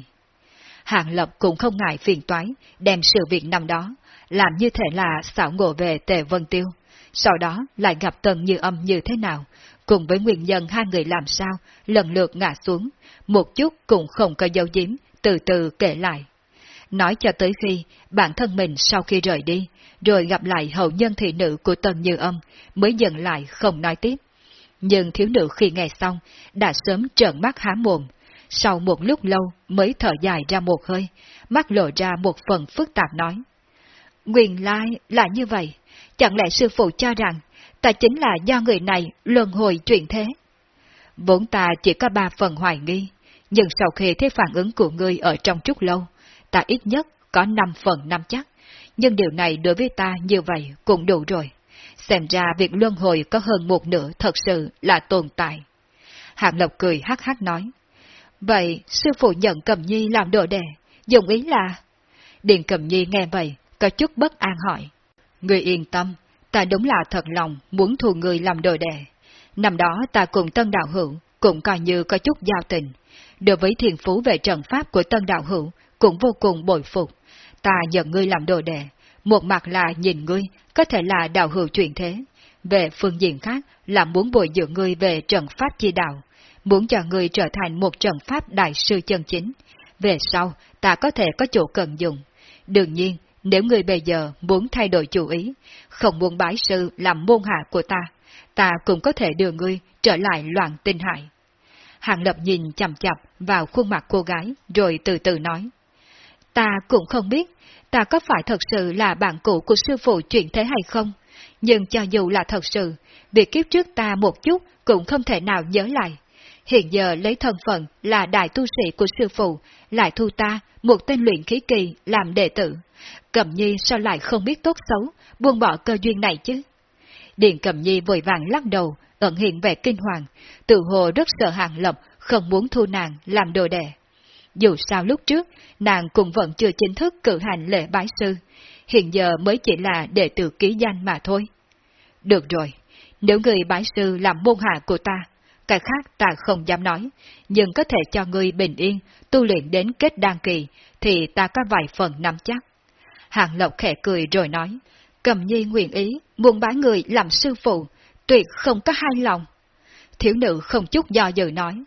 A: Hạng Lập cũng không ngại phiền toái, đem sự việc năm đó, làm như thể là xảo ngộ về Tề Vân Tiêu, sau đó lại gặp Tần Như Âm như thế nào, cùng với nguyên nhân hai người làm sao, lần lượt ngã xuống, một chút cũng không có dấu giếm, từ từ kể lại. Nói cho tới khi bản thân mình sau khi rời đi, rồi gặp lại hậu nhân thị nữ của Tần Như Âm, mới dừng lại không nói tiếp. Nhưng thiếu nữ khi nghe xong, đã sớm trợn mắt há mồm, sau một lúc lâu mới thở dài ra một hơi, mắt lộ ra một phần phức tạp nói. Nguyên lai là như vậy, chẳng lẽ sư phụ cho rằng ta chính là do người này luân hồi chuyển thế? Vốn ta chỉ có ba phần hoài nghi, nhưng sau khi thấy phản ứng của ngươi ở trong chút lâu, ta ít nhất có năm phần năm chắc, nhưng điều này đối với ta như vậy cũng đủ rồi. Xem ra việc luân hồi có hơn một nửa thật sự là tồn tại. Hạng Lộc cười hắc hắc nói. Vậy sư phụ nhận Cầm Nhi làm đồ đề, dùng ý là... Điền Cầm Nhi nghe vậy, có chút bất an hỏi. Người yên tâm, ta đúng là thật lòng muốn thu người làm đồ đệ. Năm đó ta cùng Tân Đạo Hữu cũng coi như có chút giao tình. Đối với thiền phú về trận pháp của Tân Đạo Hữu cũng vô cùng bội phục. Ta nhận ngươi làm đồ đệ, một mặt là nhìn ngươi có thể là đạo hữu chuyển thế. Về phương diện khác là muốn bồi dưỡng ngươi về trận pháp chi đạo, muốn cho ngươi trở thành một trận pháp đại sư chân chính. Về sau, ta có thể có chỗ cần dùng. Đương nhiên, nếu người bây giờ muốn thay đổi chủ ý, không muốn bái sư làm môn hạ của ta, ta cũng có thể đưa ngươi trở lại loạn tinh hại. Hàng Lập nhìn chằm chằm vào khuôn mặt cô gái, rồi từ từ nói. Ta cũng không biết, ta có phải thật sự là bạn cũ của sư phụ chuyện thế hay không, nhưng cho dù là thật sự, việc kiếp trước ta một chút cũng không thể nào nhớ lại. Hiện giờ lấy thân phận là đại tu sĩ của sư phụ, lại thu ta, một tên luyện khí kỳ, làm đệ tử. Cẩm nhi sao lại không biết tốt xấu, buông bỏ cơ duyên này chứ? Điện Cẩm nhi vội vàng lắc đầu, ẩn hiện vẻ kinh hoàng, tự hồ rất sợ hàng lập, không muốn thu nàng làm đồ đệ. Dù sao lúc trước, nàng cũng vẫn chưa chính thức cử hành lễ bái sư, hiện giờ mới chỉ là đệ tử ký danh mà thôi. Được rồi, nếu người bái sư làm môn hạ của ta, cái khác ta không dám nói, nhưng có thể cho ngươi bình yên, tu luyện đến kết đan kỳ, thì ta có vài phần nắm chắc. Hàng Lộc khẽ cười rồi nói, cầm nhi nguyện ý, muốn bái người làm sư phụ, tuyệt không có hai lòng. Thiếu nữ không chút do dự nói,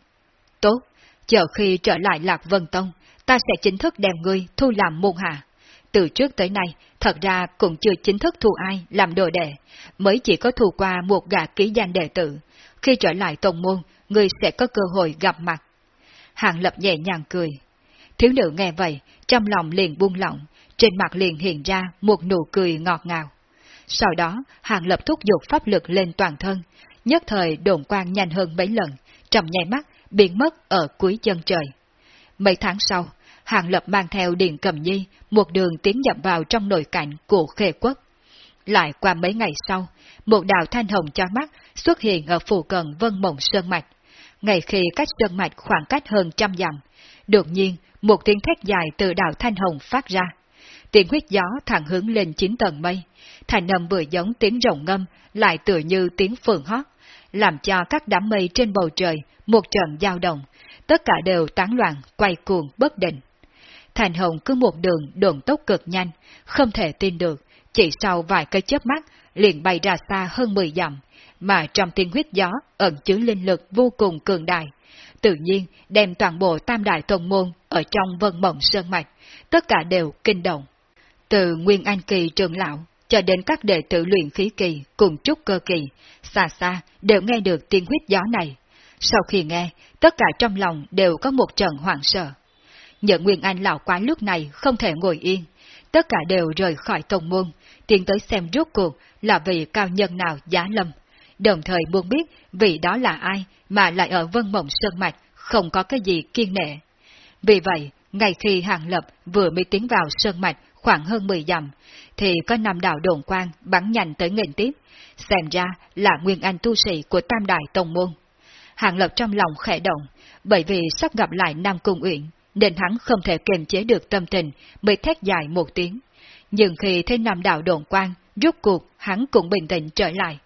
A: tốt, chờ khi trở lại Lạc Vân Tông, ta sẽ chính thức đem ngươi thu làm môn hạ. Từ trước tới nay, thật ra cũng chưa chính thức thu ai làm đồ đệ, mới chỉ có thu qua một gã ký danh đệ tử. Khi trở lại tông môn, ngươi sẽ có cơ hội gặp mặt. Hàng lập nhẹ nhàng cười. Thiếu nữ nghe vậy, trong lòng liền buông lỏng, trên mặt liền hiện ra một nụ cười ngọt ngào. Sau đó, hàng lập thúc giục pháp lực lên toàn thân, nhất thời đồn quang nhanh hơn mấy lần, trầm nhảy mắt biến mất ở cuối chân trời. Mấy tháng sau, Hàng Lập mang theo Điện Cầm Nhi một đường tiến nhập vào trong nội cảnh của khê quốc. Lại qua mấy ngày sau, một đạo thanh hồng cho mắt xuất hiện ở phù cận Vân Mộng Sơn Mạch. Ngày khi cách Sơn Mạch khoảng cách hơn trăm dặm, đột nhiên một tiếng thét dài từ đạo thanh hồng phát ra. Tiếng huyết gió thẳng hướng lên chín tầng mây, thành âm vừa giống tiếng rồng ngâm, lại tựa như tiếng phượng hót, làm cho các đám mây trên bầu trời một trận giao động, tất cả đều tán loạn, quay cuồng bất định. Thành Hồng cứ một đường đồn tốc cực nhanh, không thể tin được, chỉ sau vài cái chớp mắt liền bay ra xa hơn 10 dặm, mà trong tiên huyết gió ẩn chứa linh lực vô cùng cường đại. Tự nhiên đem toàn bộ tam đại tôn môn ở trong vân mộng sơn mạch, tất cả đều kinh động. Từ Nguyên Anh Kỳ trường lão cho đến các đệ tử luyện khí kỳ cùng trúc cơ kỳ, xa xa đều nghe được tiên huyết gió này. Sau khi nghe, tất cả trong lòng đều có một trận hoảng sợ. Nhận Nguyên Anh lão quái lúc này không thể ngồi yên, tất cả đều rời khỏi tông môn, tiến tới xem rốt cuộc là vị cao nhân nào giá lâm, đồng thời muốn biết vị đó là ai mà lại ở Vân Mộng Sơn Mạch không có cái gì kiên nệ. Vì vậy, ngay khi Hàng Lập vừa mới tiến vào Sơn Mạch khoảng hơn 10 dặm, thì có năm đạo đồn quang bắn nhanh tới nghìn tiếp, xem ra là nguyên anh tu sĩ của Tam Đại Tông Môn. Hàng Lập trong lòng khẽ động, bởi vì sắp gặp lại Nam Cung Uyển, nên hắn không thể kiềm chế được tâm tình, mới thét dài một tiếng. Nhưng khi thấy Nam đạo đồn quang, rút cuộc hắn cũng bình tĩnh trở lại.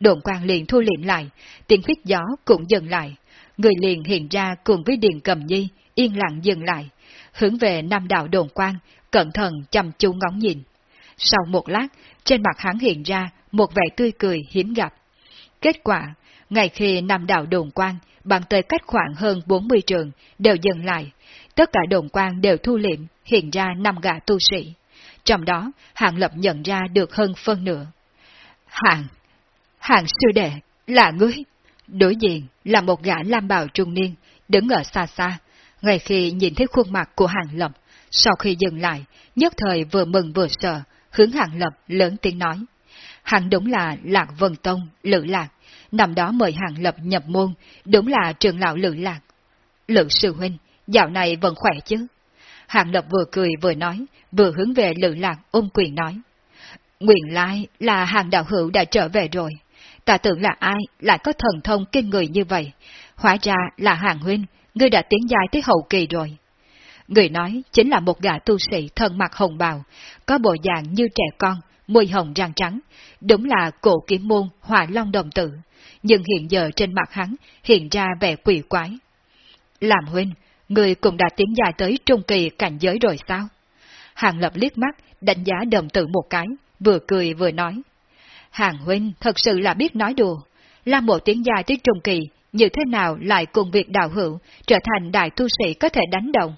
A: Đồn quang liền thu liệm lại, tiếng khuyết gió cũng dừng lại. Người liền hiện ra cùng với Điền Cầm Nhi, yên lặng dừng lại, hướng về Nam đạo đồn quang, cẩn thận chăm chú ngóng nhìn. Sau một lát, trên mặt hắn hiện ra một vẻ tươi cười hiếm gặp. Kết quả, ngày khi Nam đạo đồn quang bằng tới cách khoảng hơn 40 trường đều dừng lại, tất cả đồn quang đều thu liệm hiện ra năm gã tu sĩ. Trong đó, hạng Lập nhận ra được hơn phân nửa. Hàng, hạng sư đệ, là ngươi. Đối diện là một gã lam bào trung niên, đứng ở xa xa. Ngay khi nhìn thấy khuôn mặt của hạng Lập, sau khi dừng lại, nhất thời vừa mừng vừa sợ, hướng hạng Lập lớn tiếng nói. hạng đúng là Lạc Vân Tông, Lữ Lạc, năm đó mời Hàng Lập nhập môn, đúng là trường lão Lữ Lạc. Lữ sư huynh, dạo này vẫn khỏe chứ? Hàng Lập vừa cười vừa nói, vừa hướng về Lữ Lạc ôm quyền nói. Nguyện lai là hàng đạo hữu đã trở về rồi. Ta tưởng là ai lại có thần thông kinh người như vậy. Hóa ra là hàng huynh, ngươi đã tiến dài tới hậu kỳ rồi. Người nói chính là một gã tu sĩ thân mặt hồng bào, có bộ dạng như trẻ con, môi hồng răng trắng, đúng là cổ kiếm môn hỏa long đồng tử, nhưng hiện giờ trên mặt hắn hiện ra vẻ quỷ quái. Làm huynh, người cũng đã tiến dài tới trung kỳ cảnh giới rồi sao? Hàng lập liếc mắt, đánh giá đồng tử một cái, vừa cười vừa nói. Hàng huynh thật sự là biết nói đùa, là một tiến dài tới trung kỳ, như thế nào lại cùng việc đạo hữu trở thành đại tu sĩ có thể đánh động?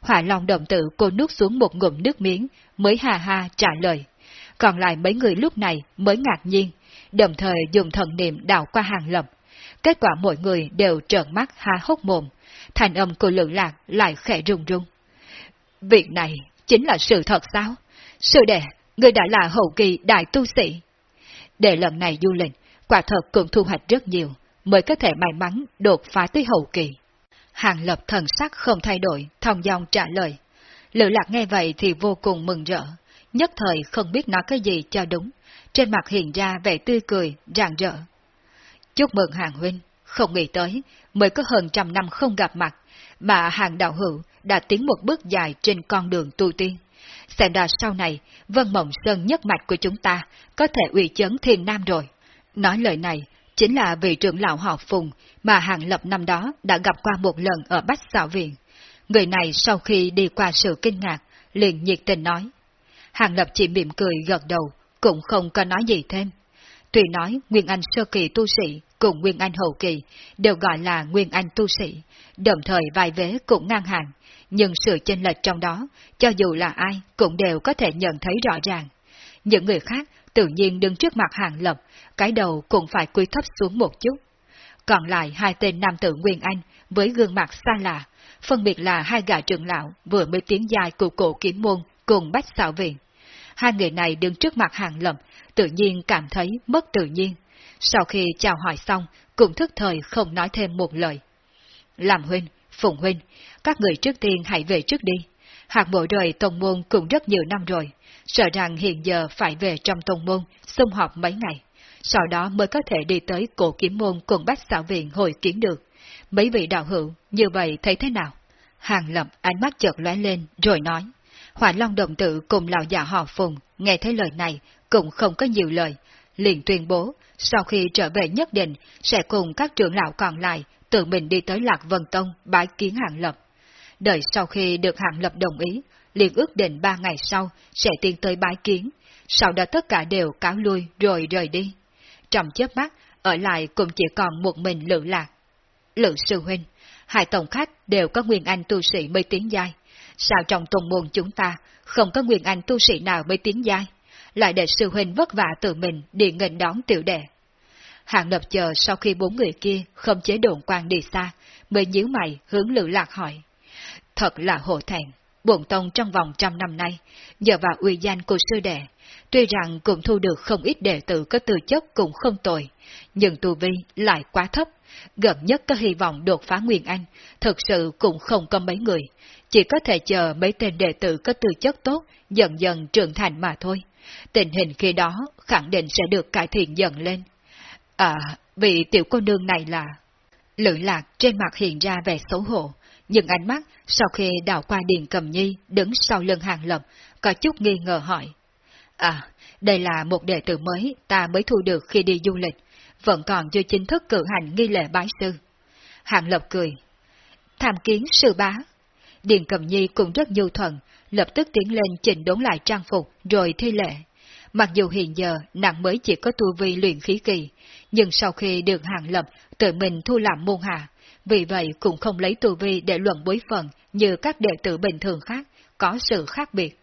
A: Hỏa Long đồng tử cô nuốt xuống một ngụm nước miếng, mới hà ha trả lời. Còn lại mấy người lúc này mới ngạc nhiên, đồng thời dùng thần niệm đào qua hàng lập. Kết quả mọi người đều trợn mắt há hốc mồm, thành âm của lượng lạc lại khẽ rung rung. Việc này chính là sự thật sao? Sư đệ, người đã là hậu kỳ đại tu sĩ. Để lần này du lịch, quả thật cũng thu hoạch rất nhiều, mới có thể may mắn đột phá tới hậu kỳ. Hàng lập thần sắc không thay đổi, thong dong trả lời. Lữ lạc nghe vậy thì vô cùng mừng rỡ, nhất thời không biết nói cái gì cho đúng, trên mặt hiện ra vẻ tươi cười, rạng rỡ. Chúc mừng hàng huynh, không nghĩ tới, mới có hơn trăm năm không gặp mặt, mà hàng đạo hữu đã tiến một bước dài trên con đường tu tiên. Xem ra sau này, Vân Mộng Sơn nhất mạch của chúng ta có thể uy chấn thiên nam rồi. Nói lời này, chính là vị trưởng lão họ Phùng mà Hàng Lập năm đó đã gặp qua một lần ở Bách Xạo Viện. Người này sau khi đi qua sự kinh ngạc, liền nhiệt tình nói. Hàng Lập chỉ mỉm cười gật đầu, cũng không có nói gì thêm. Tuy nói Nguyên Anh sơ kỳ tu sĩ cùng Nguyên Anh hậu kỳ đều gọi là Nguyên Anh tu sĩ, đồng thời vai vế cũng ngang hàng, nhưng sự chênh lệch trong đó, cho dù là ai cũng đều có thể nhận thấy rõ ràng. Những người khác tự nhiên đứng trước mặt hàng lập, cái đầu cũng phải cúi thấp xuống một chút. Còn lại hai tên nam tử Nguyên Anh với gương mặt xa lạ, phân biệt là hai gã trưởng lão vừa mới tiến dài của cổ kiếm môn cùng bách xạo viện. Hai người này đứng trước mặt hàng lập, tự nhiên cảm thấy mất tự nhiên. Sau khi chào hỏi xong, cũng thức thời không nói thêm một lời. Làm huynh, phụng huynh, các người trước tiên hãy về trước đi. Hạt bộ rời tông môn cũng rất nhiều năm rồi, sợ rằng hiện giờ phải về trong tông môn, xung họp mấy ngày. Sau đó mới có thể đi tới cổ kiếm môn cùng bách xảo viện hồi kiến được. Mấy vị đạo hữu, như vậy thấy thế nào? Hàng lập ánh mắt chợt lóe lên, rồi nói. Hỏa Long đồng tự cùng lão già họ Phùng, nghe thấy lời này, cũng không có nhiều lời, liền tuyên bố, sau khi trở về nhất định, sẽ cùng các trưởng lão còn lại, tự mình đi tới Lạc Vân Tông bái kiến Hàng Lập. Đợi sau khi được Hàng Lập đồng ý, liền ước định ba ngày sau sẽ tiến tới bái kiến, sau đó tất cả đều cáo lui rồi rời đi. Trong chớp mắt, ở lại cũng chỉ còn một mình Lữ Lạc. Lữ Sư Huynh, hai tổng khách đều có Nguyên Anh tu sĩ mới tiến giai. Sao trong tông môn chúng ta không có Nguyên Anh tu sĩ nào mới tiến giai? Lại để Sư Huynh vất vả tự mình đi nghênh đón tiểu đệ. Hạng lập chờ sau khi bốn người kia không chế đồn quan đi xa, mới nhíu mày hướng Lữ Lạc hỏi. Thật là hổ thẹn, bổn tông trong vòng trăm năm nay, nhờ vào uy danh của sư đệ, tuy rằng cũng thu được không ít đệ tử có tư chất cũng không tồi, nhưng tu vi lại quá thấp, gần nhất có hy vọng đột phá Nguyên Anh, thực sự cũng không có mấy người, chỉ có thể chờ mấy tên đệ tử có tư chất tốt dần dần trưởng thành mà thôi. Tình hình khi đó khẳng định sẽ được cải thiện dần lên. À, vị tiểu cô nương này là... Lữ lạc trên mặt hiện ra vẻ xấu hổ, nhưng ánh mắt sau khi đào qua Điền Cầm Nhi đứng sau lưng hàng lập, có chút nghi ngờ hỏi. À, đây là một đệ tử mới ta mới thu được khi đi du lịch, vẫn còn chưa chính thức cử hành nghi lễ bái sư. Hàng lập cười. Tham kiến sư bá. Điền Cầm Nhi cũng rất nhu thuận, lập tức tiến lên chỉnh đốn lại trang phục rồi thi lễ. Mặc dù hiện giờ nàng mới chỉ có tu vi luyện khí kỳ, nhưng sau khi được hàng lập tự mình thu làm môn hạ, vì vậy cũng không lấy tu vi để luận bối phận như các đệ tử bình thường khác, có sự khác biệt.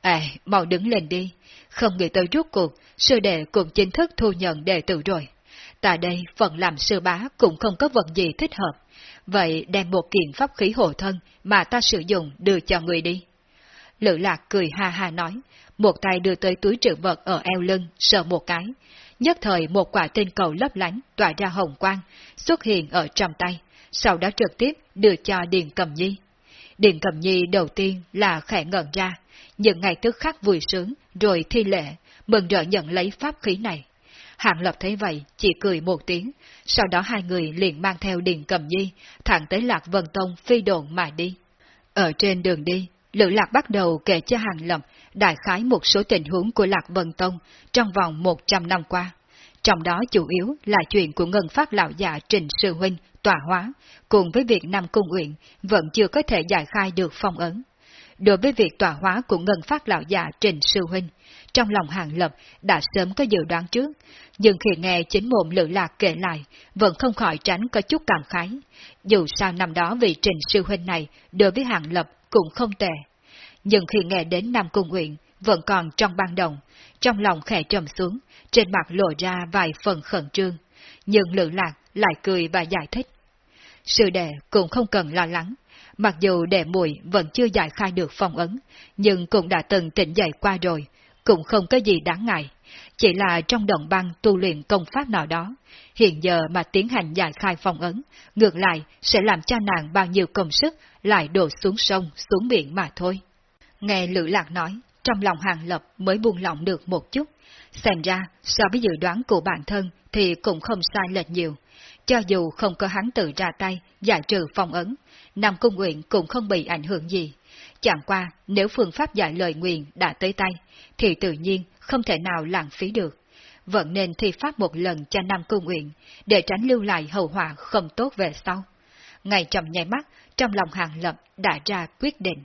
A: À, mau đứng lên đi, không nghĩ tới rút cuộc, sư đệ cũng chính thức thu nhận đệ tử rồi. Tại đây, phần làm sư bá cũng không có vật gì thích hợp, vậy đem một kiện pháp khí hộ thân mà ta sử dụng đưa cho người đi. Lữ lạc cười ha ha nói, một tay đưa tới túi trữ vật ở eo lưng, sờ một cái. Nhất thời một quả tinh cầu lấp lánh tỏa ra hồng quang, xuất hiện ở trong tay, sau đó trực tiếp đưa cho Điền Cầm Nhi. Điền Cầm Nhi đầu tiên là khẽ ngẩn ra, những ngày tức khắc vui sướng, rồi thi lệ, mừng rỡ nhận lấy pháp khí này. Hạng Lập thấy vậy, chỉ cười một tiếng, sau đó hai người liền mang theo Điền Cầm Nhi, thẳng tới Lạc Vân Tông phi đồn mà đi. Ở trên đường đi, Lữ Lạc bắt đầu kể cho Hàng Lập đại khái một số tình huống của Lạc Vân Tông trong vòng 100 năm qua. Trong đó chủ yếu là chuyện của ngân phát lão già Trình Sư Huynh tòa hóa, cùng với việc Nam Cung Uyển vẫn chưa có thể giải khai được phong ấn. Đối với việc tòa hóa của ngân phát lão già Trình Sư Huynh, trong lòng Hàng Lập đã sớm có dự đoán trước, nhưng khi nghe chính mồm lữ lạc kể lại, vẫn không khỏi tránh có chút cảm khái. Dù sao năm đó vị Trình Sư Huynh này đối với Hàng Lập cũng không tệ. Nhưng khi nghe đến Nam Cung Nguyện, vẫn còn trong ban đồng, trong lòng khẽ trầm xuống, trên mặt lộ ra vài phần khẩn trương. Nhưng lữ lạc lại cười và giải thích. Sư đệ cũng không cần lo lắng, mặc dù đệ muội vẫn chưa giải khai được phong ấn, nhưng cũng đã từng tỉnh dậy qua rồi, cũng không có gì đáng ngại. Chỉ là trong đồng băng tu luyện công pháp nào đó, hiện giờ mà tiến hành giải khai phong ấn, ngược lại sẽ làm cho nàng bao nhiêu công sức lại đổ xuống sông, xuống biển mà thôi. Nghe Lữ Lạc nói, trong lòng Hàng Lập mới buông lỏng được một chút. Xem ra, so với dự đoán của bản thân thì cũng không sai lệch nhiều. Cho dù không có hắn tự ra tay, giải trừ phong ấn, Nam Cung Nguyện cũng không bị ảnh hưởng gì. Chẳng qua, nếu phương pháp giải lời nguyện đã tới tay, thì tự nhiên không thể nào lãng phí được. Vẫn nên thi pháp một lần cho Nam Cung Nguyện, để tránh lưu lại hậu họa không tốt về sau. Ngày chậm nháy mắt, trong lòng Hàng Lập đã ra quyết định.